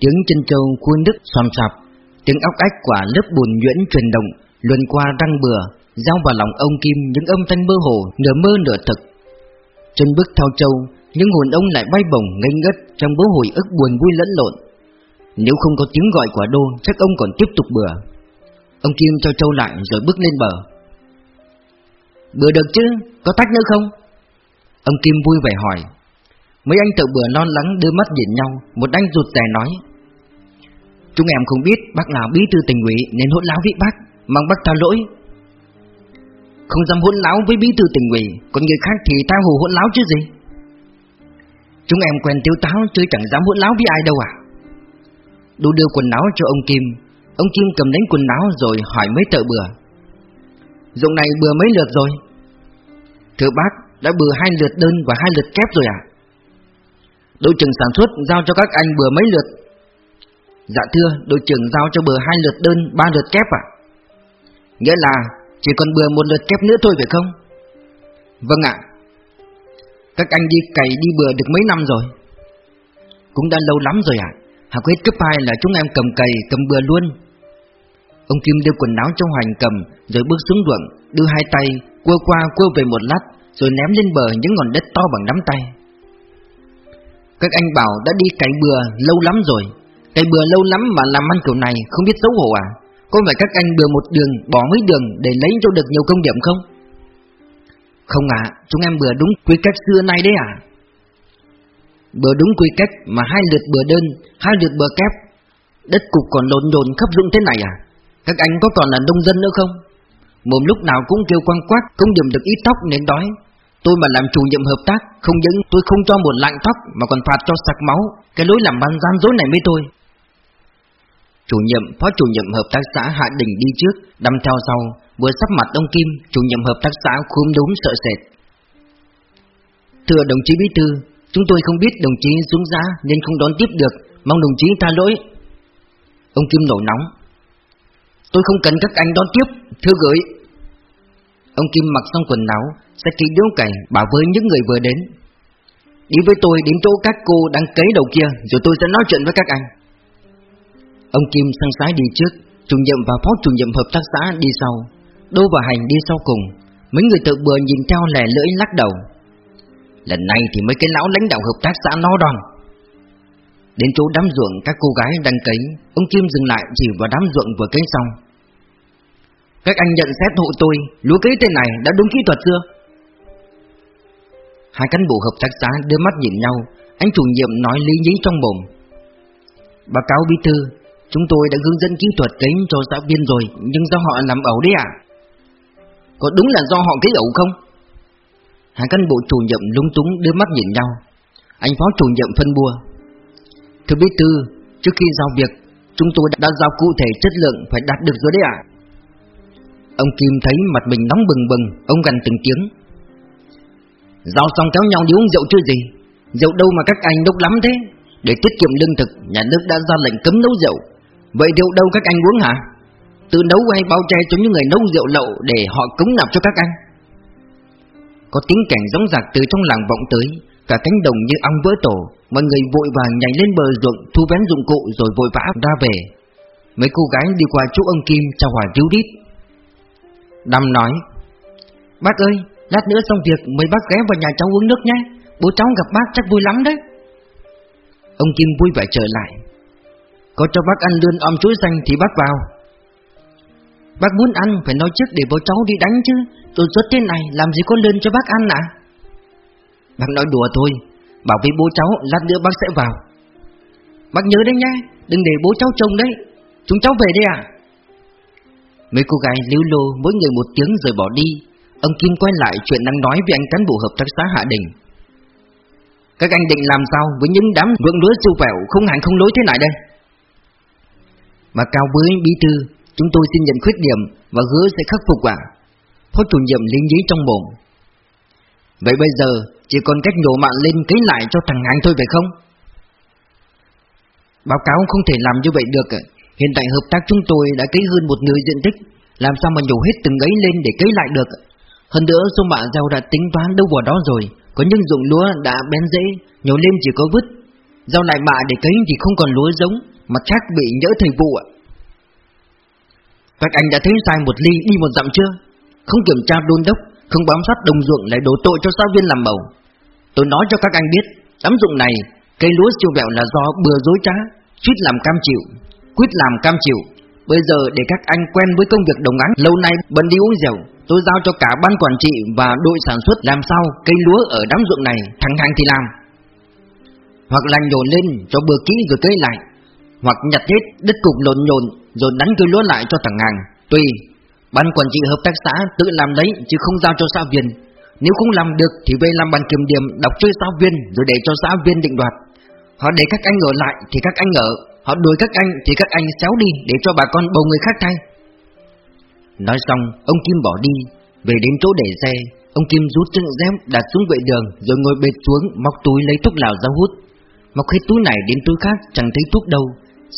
Tiếng chân trâu khuôn đứt xoàm sạp Tiếng óc ách quả lớp bùn nhuyễn truyền động, luồn qua răng bừa, Giao vào lòng ông Kim những âm thanh mơ hồ Nửa mơ nửa thực. Chân bước theo trâu những hồn ông lại bay bổng ngây ngất Trong bố hồi ức buồn vui lẫn lộn. Nếu không có tiếng gọi của đô, Chắc ông còn tiếp tục bừa. Ông Kim cho trâu lại rồi bước lên bờ. Bừa được chứ? Có tách nữa không? Ông Kim vui vẻ hỏi. Mấy anh tự bừa non lắng đưa mắt nhìn nhau, Một anh rụt rè nói. Chúng em không biết bác là bí thư tỉnh ủy Nên hỗn láo với bác, Mong bác tha lỗi. Không dám hỗn láo với bí thư tỉnh ủy, Còn người khác thì tha hồ hỗn láo chứ gì? Chúng em quen tiêu táo Chứ chẳng dám hỗn láo với ai đâu à? Đu đưa quần áo cho ông Kim. Ông Kim cầm lấy quần áo rồi hỏi mấy tợ bừa. Dụng này bừa mấy lượt rồi? Thưa bác, Đã bừa hai lượt đơn và hai lượt kép rồi à Đội trưởng sản xuất giao cho các anh bừa mấy lượt? Dạ thưa, đội trưởng giao cho bừa hai lượt đơn, ba lượt kép à Nghĩa là chỉ còn bừa một lượt kép nữa thôi phải không? Vâng ạ. Các anh đi cày đi bừa được mấy năm rồi? Cũng đã lâu lắm rồi ạ. à? Học hết cấp 2 là chúng em cầm cày cầm bừa luôn. Ông Kim đưa quần áo trong hoành cầm Rồi bước xuống ruộng Đưa hai tay Cua qua cua về một lát Rồi ném lên bờ những ngọn đất to bằng nắm tay. Các anh bảo đã đi cày bừa lâu lắm rồi. Cày bừa lâu lắm mà làm ăn kiểu này không biết xấu hổ à? Có phải các anh bừa một đường bỏ mấy đường để lấy cho được nhiều công điểm không? Không ạ, chúng em bừa đúng quy cách xưa nay đấy à Bừa đúng quy cách mà hai lượt bừa đơn, hai lượt bừa kép. Đất cục còn lộn nhộn khắp dụng thế này à? Các anh có còn là nông dân nữa không? Mồm lúc nào cũng kêu quăng quát Không điểm được ít tóc nên đói. Tôi mà làm chủ nhiệm hợp tác Không những tôi không cho một lạng tóc Mà còn phạt cho sặc máu. Cái lối làm ban gian dối này mới tôi Chủ nhiệm, phó chủ nhiệm hợp tác xã Hạ Đình đi trước Đâm theo sau. Vừa sắp mặt ông Kim Chủ nhiệm hợp tác xã khúm đúng sợ sệt. Thưa đồng chí Bí Thư Chúng tôi không biết đồng chí xuống giá Nên không đón tiếp được. Mong đồng chí tha lỗi. Ông Kim nổi nóng. Tôi không cần các anh đón tiếp, Thưa gửi. Ông Kim mặc xong quần áo, Sẽ kỹ điếu cày, bảo với những người vừa đến. Đi với tôi đến chỗ các cô đang cấy đầu kia, Rồi tôi sẽ nói chuyện với các anh. Ông Kim sang sái đi trước, Chủ nhiệm và phó chủ nhiệm hợp tác xã đi sau. Đô và Hành đi sau cùng. Mấy người tự bừa nhìn theo lẻ lưỡi lắc đầu. Lần này thì mấy cái lão lãnh đạo hợp tác xã nó đòn. Đến chỗ đám ruộng, các cô gái đang cấy, Ông Kim dừng lại chỉ vào đám ruộng vừa cấy xong. Các anh nhận xét hộ tôi, Lúa cấy tên này đã đúng kỹ thuật chưa? Hai cán bộ hợp tác xã đưa mắt nhìn nhau, Anh chủ nhiệm nói lý nhí trong mồm Báo cáo bí thư, Chúng tôi đã hướng dẫn kỹ thuật cấy cho giáo viên rồi, Nhưng do họ làm ẩu đấy à Có đúng là do họ cấy ẩu không? Hai cán bộ chủ nhiệm lúng túng đưa mắt nhìn nhau. Anh phó chủ nhiệm phân bua. Thưa bí thư, Trước khi giao việc, Chúng tôi đã giao cụ thể chất lượng Phải đạt được rồi đấy ạ. Ông Kim thấy mặt mình nóng bừng bừng, Ông gần từng tiếng. Giao xong kéo nhau đi uống rượu chưa gì? Rượu đâu mà các anh đốc lắm thế? Để tiết kiệm lương thực, Nhà nước đã ra lệnh cấm nấu rượu. Vậy rượu đâu các anh uống hả? Tự nấu hay bao che cho những người nấu rượu lậu Để họ cống nạp cho các anh? Có tiếng cảnh giống giặc từ trong làng vọng tới. Cả cánh đồng như ong vỡ tổ, Mọi người vội vàng nhảy lên bờ ruộng Thu vén dụng cụ rồi vội vã ra về. Mấy cô gái đi qua chỗ ông Kim Chào hỏi ríu đít. Đâm nói, Bác ơi, Lát nữa xong việc mời bác ghé vào nhà cháu uống nước nhé. Bố cháu gặp bác chắc vui lắm đấy. Ông Kim vui vẻ trở lại, Có cho bác ăn lươn om chuối xanh thì bác vào. Bác muốn ăn, phải nói trước để bố cháu đi đánh chứ. Tôi xuất thế này, làm gì có lên cho bác ăn à Bác nói đùa thôi, Bảo với bố cháu, lát nữa bác sẽ vào. Bác nhớ đấy nhé Đừng để bố cháu trông đấy. Chúng cháu về đây à Mấy cô gái líu lô, mỗi người một tiếng rồi bỏ đi. Ông Kim quay lại chuyện đang nói với anh cán bộ hợp tác xã Hạ Đình. Các anh định làm sao với những đám ruộng lúa siêu vẹo, không hàng không lối thế này đây? Mà cao với bí thư Chúng tôi xin nhận khuyết điểm và hứa sẽ khắc phục quả. Phó chủ nhiệm linh nhí trong bụng. Vậy bây giờ, chỉ còn cách nhổ mạng lên cấy lại cho thằng Hàng thôi phải không? Báo cáo không thể làm như vậy được Hiện tại hợp tác chúng tôi đã cấy hơn một nửa diện tích. Làm sao mà nhổ hết từng ấy lên để cấy lại được Hơn nữa, số mạ rau đã tính toán đâu vào đó rồi. Có những dụng lúa đã bén dễ Nhổ lên chỉ có vứt. Rau lại mạ để cấy thì không còn lúa giống, mà khác bị nhỡ thời vụ ạ. Các anh đã thấy sai một ly đi một dặm chưa? Không kiểm tra đôn đốc, Không bám sát đồng ruộng lại đổ tội cho giáo viên làm màu Tôi nói cho các anh biết Đám dụng này, Cây lúa siêu vẹo là do bừa dối trá, Suýt làm cam chịu, Quyết làm cam chịu. Bây giờ để các anh quen với công việc đồng áng, Lâu nay bận đi uống rượu, Tôi giao cho cả ban quản trị và đội sản xuất Làm sao cây lúa ở đám ruộng này Thằng hàng thì làm. Hoặc lành nhổn lên cho bừa kỹ rồi cây lại, Hoặc nhặt hết đất cục lộn nhồn rồi đánh cây lúa lại cho thằng hàng Tùy Ban quản trị hợp tác xã tự làm lấy Chứ không giao cho xã viên. Nếu không làm được thì về làm bàn kiểm điểm, Đọc chơi xã viên rồi để cho xã viên định đoạt. Họ để các anh ở lại thì các anh ở, Họ đuổi các anh thì các anh xéo đi Để cho bà con bầu người khác thay. Nói xong, ông Kim bỏ đi, Về đến chỗ để xe. Ông Kim rút chân dép đặt xuống vệ đường Rồi ngồi bệt xuống móc túi lấy thuốc lào ra hút. Móc hết túi này đến túi khác, Chẳng thấy thuốc đâu.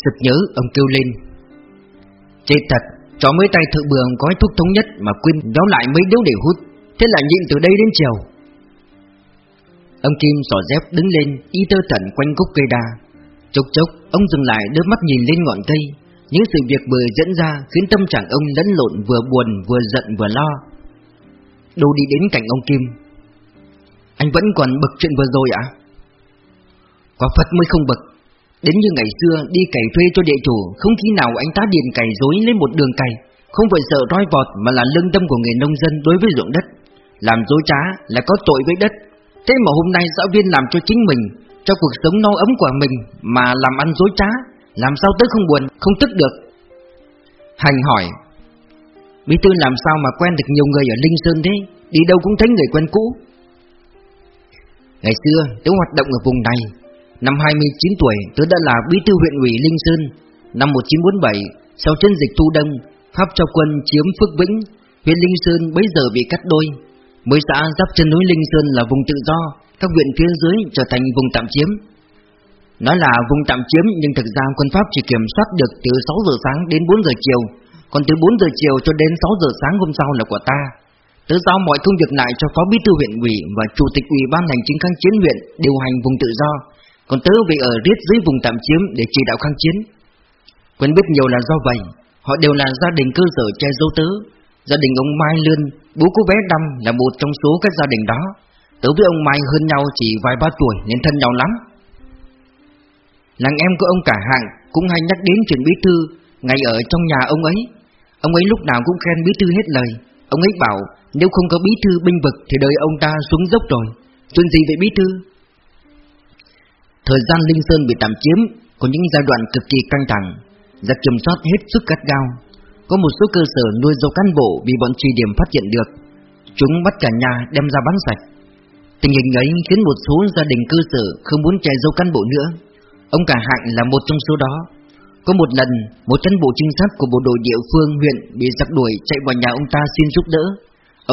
Sực nhớ, ông kêu lên Chết thật, Chó mấy tay thượng bường có thuốc thống nhất Mà quên đóng lại mấy điếu để hút. Thế là nhịn từ đây đến chiều. Ông Kim sỏ dép đứng lên, Y tơ tận quanh gốc cây đa. Chốc chốc, ông dừng lại đưa mắt nhìn lên ngọn cây. Những sự việc vừa diễn ra Khiến tâm trạng ông lẫn lộn vừa buồn, vừa giận, vừa lo. Đô đi đến cạnh ông Kim. Anh vẫn còn bực chuyện vừa rồi ạ? À? Quả Phật mới không bực Đến như ngày xưa đi cày thuê cho địa chủ Không khi nào anh ta điền cày dối lên một đường cày. Không phải sợ roi vọt Mà là lương tâm của người nông dân đối với ruộng đất. Làm dối trá là có tội với đất. Thế mà hôm nay giáo viên làm cho chính mình Cho cuộc sống no ấm của mình Mà làm ăn dối trá Làm sao tới không buồn, không tức được. Hành hỏi Bí thư làm sao mà quen được nhiều người ở Linh Sơn thế? Đi đâu cũng thấy người quen cũ. Ngày xưa tôi hoạt động ở vùng này Năm 29 tuổi, tớ đã là bí thư huyện ủy Linh Sơn. Năm 1947 Sau chiến dịch Thu Đông, Pháp cho quân chiếm Phước Vĩnh, Huyện Linh Sơn bấy giờ bị cắt đôi. Mới xã giáp chân núi Linh Sơn là vùng tự do, Các huyện phía dưới trở thành vùng tạm chiếm. Nói là vùng tạm chiếm, nhưng thực ra quân Pháp chỉ kiểm soát được từ 6 giờ sáng đến 4 giờ chiều, Còn từ 4 giờ chiều cho đến 6 giờ sáng hôm sau là của ta. Tớ giao mọi công việc lại cho phó bí thư huyện ủy và chủ tịch ủy ban hành chính kháng chiến huyện điều hành vùng tự do. Còn tớ bị ở riết dưới vùng tạm chiếm để chỉ đạo kháng chiến. Quen biết nhiều là do vậy Họ đều là gia đình cơ sở che dấu tớ. Gia đình ông Mai Lươn, bố cô bé Đâm là một trong số các gia đình đó. Tớ với ông Mai hơn nhau chỉ vài ba tuổi nên thân nhau lắm. Làng em của ông cả hạng cũng hay nhắc đến chuyện bí thư Ngày ở trong nhà ông ấy. Ông ấy lúc nào cũng khen bí thư hết lời. Ông ấy bảo nếu không có bí thư binh vực Thì đời ông ta xuống dốc rồi. Chuyện gì vậy bí thư? Thời gian Linh Sơn bị tạm chiếm Có những giai đoạn cực kỳ căng thẳng Giặc kiểm soát hết sức cắt gao Có một số cơ sở nuôi dấu cán bộ Bị bọn truy điểm phát hiện được Chúng bắt cả nhà đem ra bắn sạch Tình hình ấy khiến một số gia đình cơ sở không muốn che dâu cán bộ nữa. Ông cả Hạnh là một trong số đó. Có một lần, một cán bộ trinh sát của bộ đội địa phương huyện bị giặc đuổi chạy vào nhà ông ta xin giúp đỡ.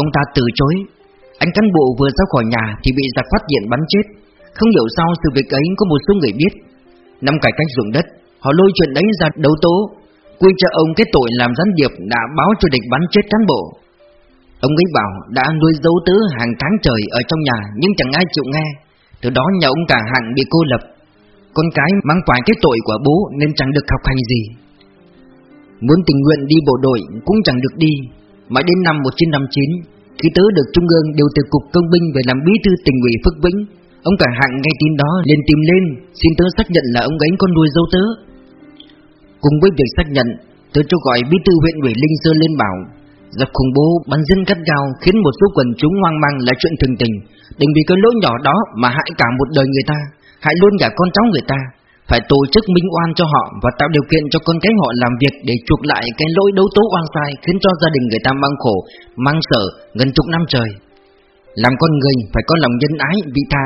Ông ta từ chối. Anh cán bộ vừa ra khỏi nhà thì bị giặc phát hiện bắn chết. Không hiểu sao sự việc ấy có một số người biết. Năm cải cách ruộng đất, họ lôi chuyện đấy ra đấu tố, quy cho ông cái tội làm gián điệp đã báo cho địch bắn chết cán bộ. Ông ấy bảo đã nuôi dấu tứ hàng tháng trời ở trong nhà nhưng chẳng ai chịu nghe. Từ đó nhà ông cả hạng bị cô lập. Con cái mang phải cái tội của bố nên chẳng được học hành gì. Muốn tình nguyện đi bộ đội cũng chẳng được đi. Mãi đến năm 1959, khi tớ được Trung ương điều từ Cục Công binh về làm bí thư tỉnh ủy Phước Vĩnh, ông cả hạng nghe tin đó lên tìm lên, xin tớ xác nhận là ông ấy con nuôi dâu tớ. Cùng với việc xác nhận, tớ cho gọi bí thư huyện ủy Linh Sơn lên bảo Giặc khủng bố bắn dân cắt gao khiến một số quần chúng hoang mang là chuyện thường tình. Đừng vì cái lỗi nhỏ đó mà hại cả một đời người ta Hại luôn cả con cháu người ta. Phải tổ chức minh oan cho họ và tạo điều kiện cho con cái họ làm việc để chuộc lại cái lỗi đấu tố oan sai Khiến cho gia đình người ta mang khổ, mang sợ gần chục năm trời. Làm con người phải có lòng nhân ái, vị tha.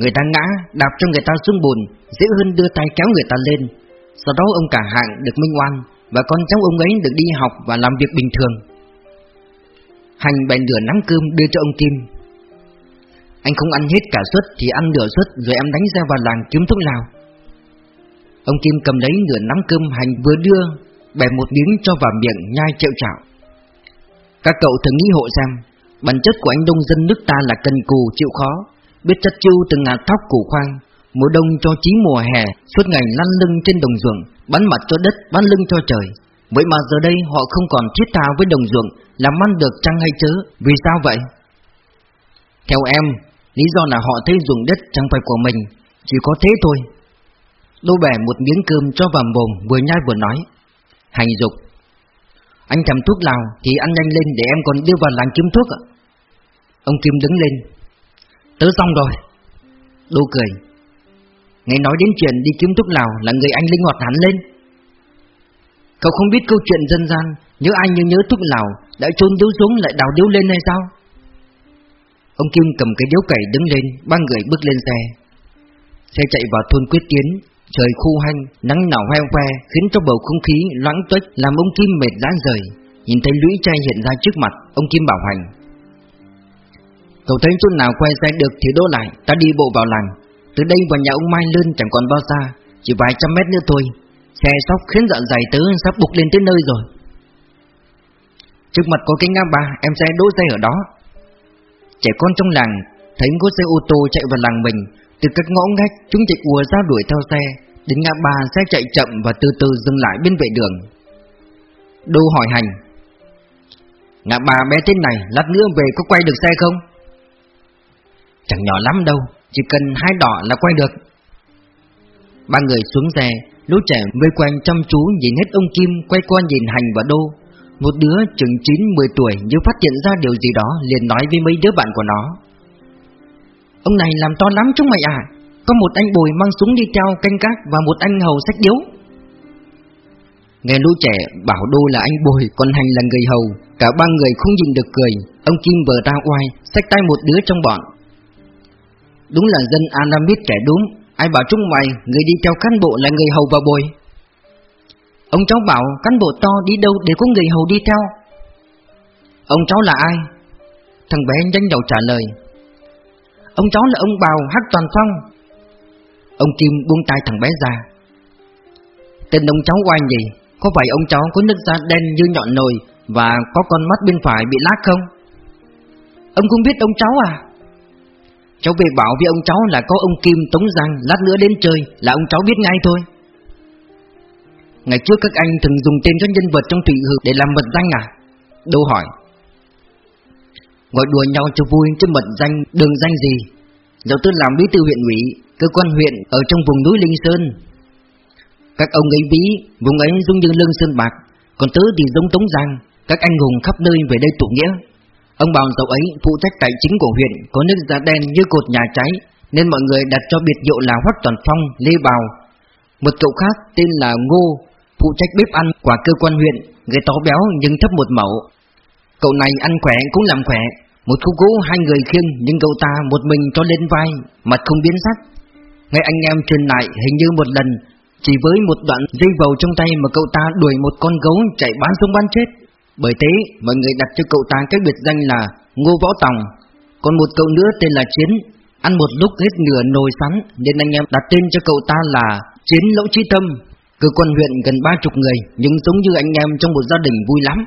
Người ta ngã, đạp cho người ta xuống bùn Dễ hơn đưa tay kéo người ta lên. Sau đó ông cả hạng được minh oan Và con cháu ông ấy được đi học và làm việc bình thường. Hành bèn nửa nắm cơm đưa cho ông Kim. Anh không ăn hết cả suất thì ăn nửa suất rồi em đánh ra vào làng kiếm thuốc lào. Ông Kim cầm lấy nửa nắm cơm hành vừa đưa Bẻ một miếng cho vào miệng nhai trệu trạo Các cậu thử nghĩ hộ xem Bản chất của anh đông dân nước ta là cần cù chịu khó. Biết chất chiêu từng ngạt tóc củ khoang Mùa đông cho chí mùa hè Suốt ngày lăn lưng trên đồng ruộng Bắn mặt cho đất, bắn lưng cho trời. Vậy mà giờ đây họ không còn thiết tha với đồng ruộng Làm ăn được chăng hay chớ Vì sao vậy? Theo em Lý do là họ thấy ruộng đất chẳng phải của mình Chỉ có thế thôi. Đô bẻ một miếng cơm cho vào mồm Vừa nhai vừa nói. Hành dục Anh thèm thuốc lào thì ăn nhanh lên Để em còn đưa vào làng kiếm thuốc ạ. Ông Kim đứng lên Tớ xong rồi. Đô cười. Nghe nói đến chuyện đi kiếm thuốc lào Là người anh linh hoạt hẳn lên. Cậu không biết câu chuyện dân gian Nhớ ai như nhớ thuốc lào Đã trôn điếu xuống lại đào điếu lên hay sao? Ông Kim cầm cái điếu cày đứng lên Ba người bước lên xe. Xe chạy vào thôn Quyết Tiến Trời khu hanh, nắng nảo hoe hoe Khiến cho bầu không khí loãng tuếch Làm ông Kim mệt rã rời. Nhìn thấy lũy chai hiện ra trước mặt Ông Kim bảo hành Cậu thấy chỗ nào quay xe được thì đỗ lại, Ta đi bộ vào làng. Từ đây vào nhà ông Mai lên chẳng còn bao xa, Chỉ vài trăm mét nữa thôi. Xe sóc khiến dạ dày tớ sắp bục lên tới nơi rồi. Trước mặt có cái ngã ba, Em sẽ đỗ xe ở đó. Trẻ con trong làng Thấy có xe ô tô chạy vào làng mình, Từ các ngõ ngách chúng chạy ùa ra đuổi theo xe, Đến ngã ba xe chạy chậm Và từ từ dừng lại bên vệ đường. Đô hỏi hành, Ngã ba bé tên này, Lát nữa về có quay được xe không? Chẳng nhỏ lắm đâu, Chỉ cần hai đỏ là quay được. Ba người xuống xe, Lũ trẻ vây quanh chăm chú nhìn hết ông Kim, quay qua nhìn Hành và Đô. Một đứa chừng 9-10 tuổi như phát hiện ra điều gì đó liền nói với mấy đứa bạn của nó. Ông này làm to lắm chúng mày à Có một anh bồi mang súng đi theo canh gác và một anh hầu sách điếu. Nghe lũ trẻ bảo Đô là anh bồi, còn Hành là người hầu, Cả ba người không nhìn được cười. Ông Kim vừa ra oai, Xách tay một đứa trong bọn. Đúng là dân Anamit kẻ đúng. Ai bảo chúng mày, Người đi theo cán bộ là người hầu và bồi? Ông cháu bảo, cán bộ to đi đâu để có người hầu đi theo? Ông cháu là ai? Thằng bé nhanh đầu trả lời. Ông cháu là ông bào hát toàn phong. Ông Kim buông tay thằng bé ra. Tên ông cháu oai gì Có phải ông cháu có nước da đen như nhọn nồi Và có con mắt bên phải bị lát không? Ông không biết ông cháu à? Cháu về bảo với ông cháu là có ông Kim Tống Giang Lát nữa đến chơi là ông cháu biết ngay thôi. Ngày trước các anh thường dùng tên các nhân vật trong thủy hực để làm mật danh à? đâu hỏi. Gọi đùa nhau cho vui chứ mật danh, đường danh gì? Dẫu tôi làm bí thư huyện ủy, cơ quan huyện ở trong vùng núi Linh Sơn. Các ông ấy ví, vùng ấy giống như lương sơn bạc Còn tớ thì giống Tống Giang, các anh hùng khắp nơi về đây tụ nghĩa. Ông bảo dạo ấy phụ trách tài chính của huyện có nước da đen như cột nhà cháy nên mọi người đặt cho biệt hiệu là Hoắc Toàn Phong, Lê Bào. Một cậu khác tên là Ngô, phụ trách bếp ăn của cơ quan huyện, người to béo nhưng thấp một mẫu. Cậu này ăn khỏe cũng làm khỏe, Một khúc gỗ hai người khiêng nhưng cậu ta một mình cho lên vai, mặt không biến sắc. Ngay anh em truyền lại hình như một lần, chỉ với một đoạn dây vầu trong tay mà cậu ta đuổi một con gấu chạy bán sống bán chết. Bởi thế, mọi người đặt cho cậu ta cái biệt danh là Ngô Võ Tòng. Còn một cậu nữa tên là Chiến, ăn một lúc hết nửa nồi sắn nên anh em đặt tên cho cậu ta là Chiến Lỗ Trí Tâm. Cơ quan huyện gần ba chục người nhưng giống như anh em trong một gia đình vui lắm.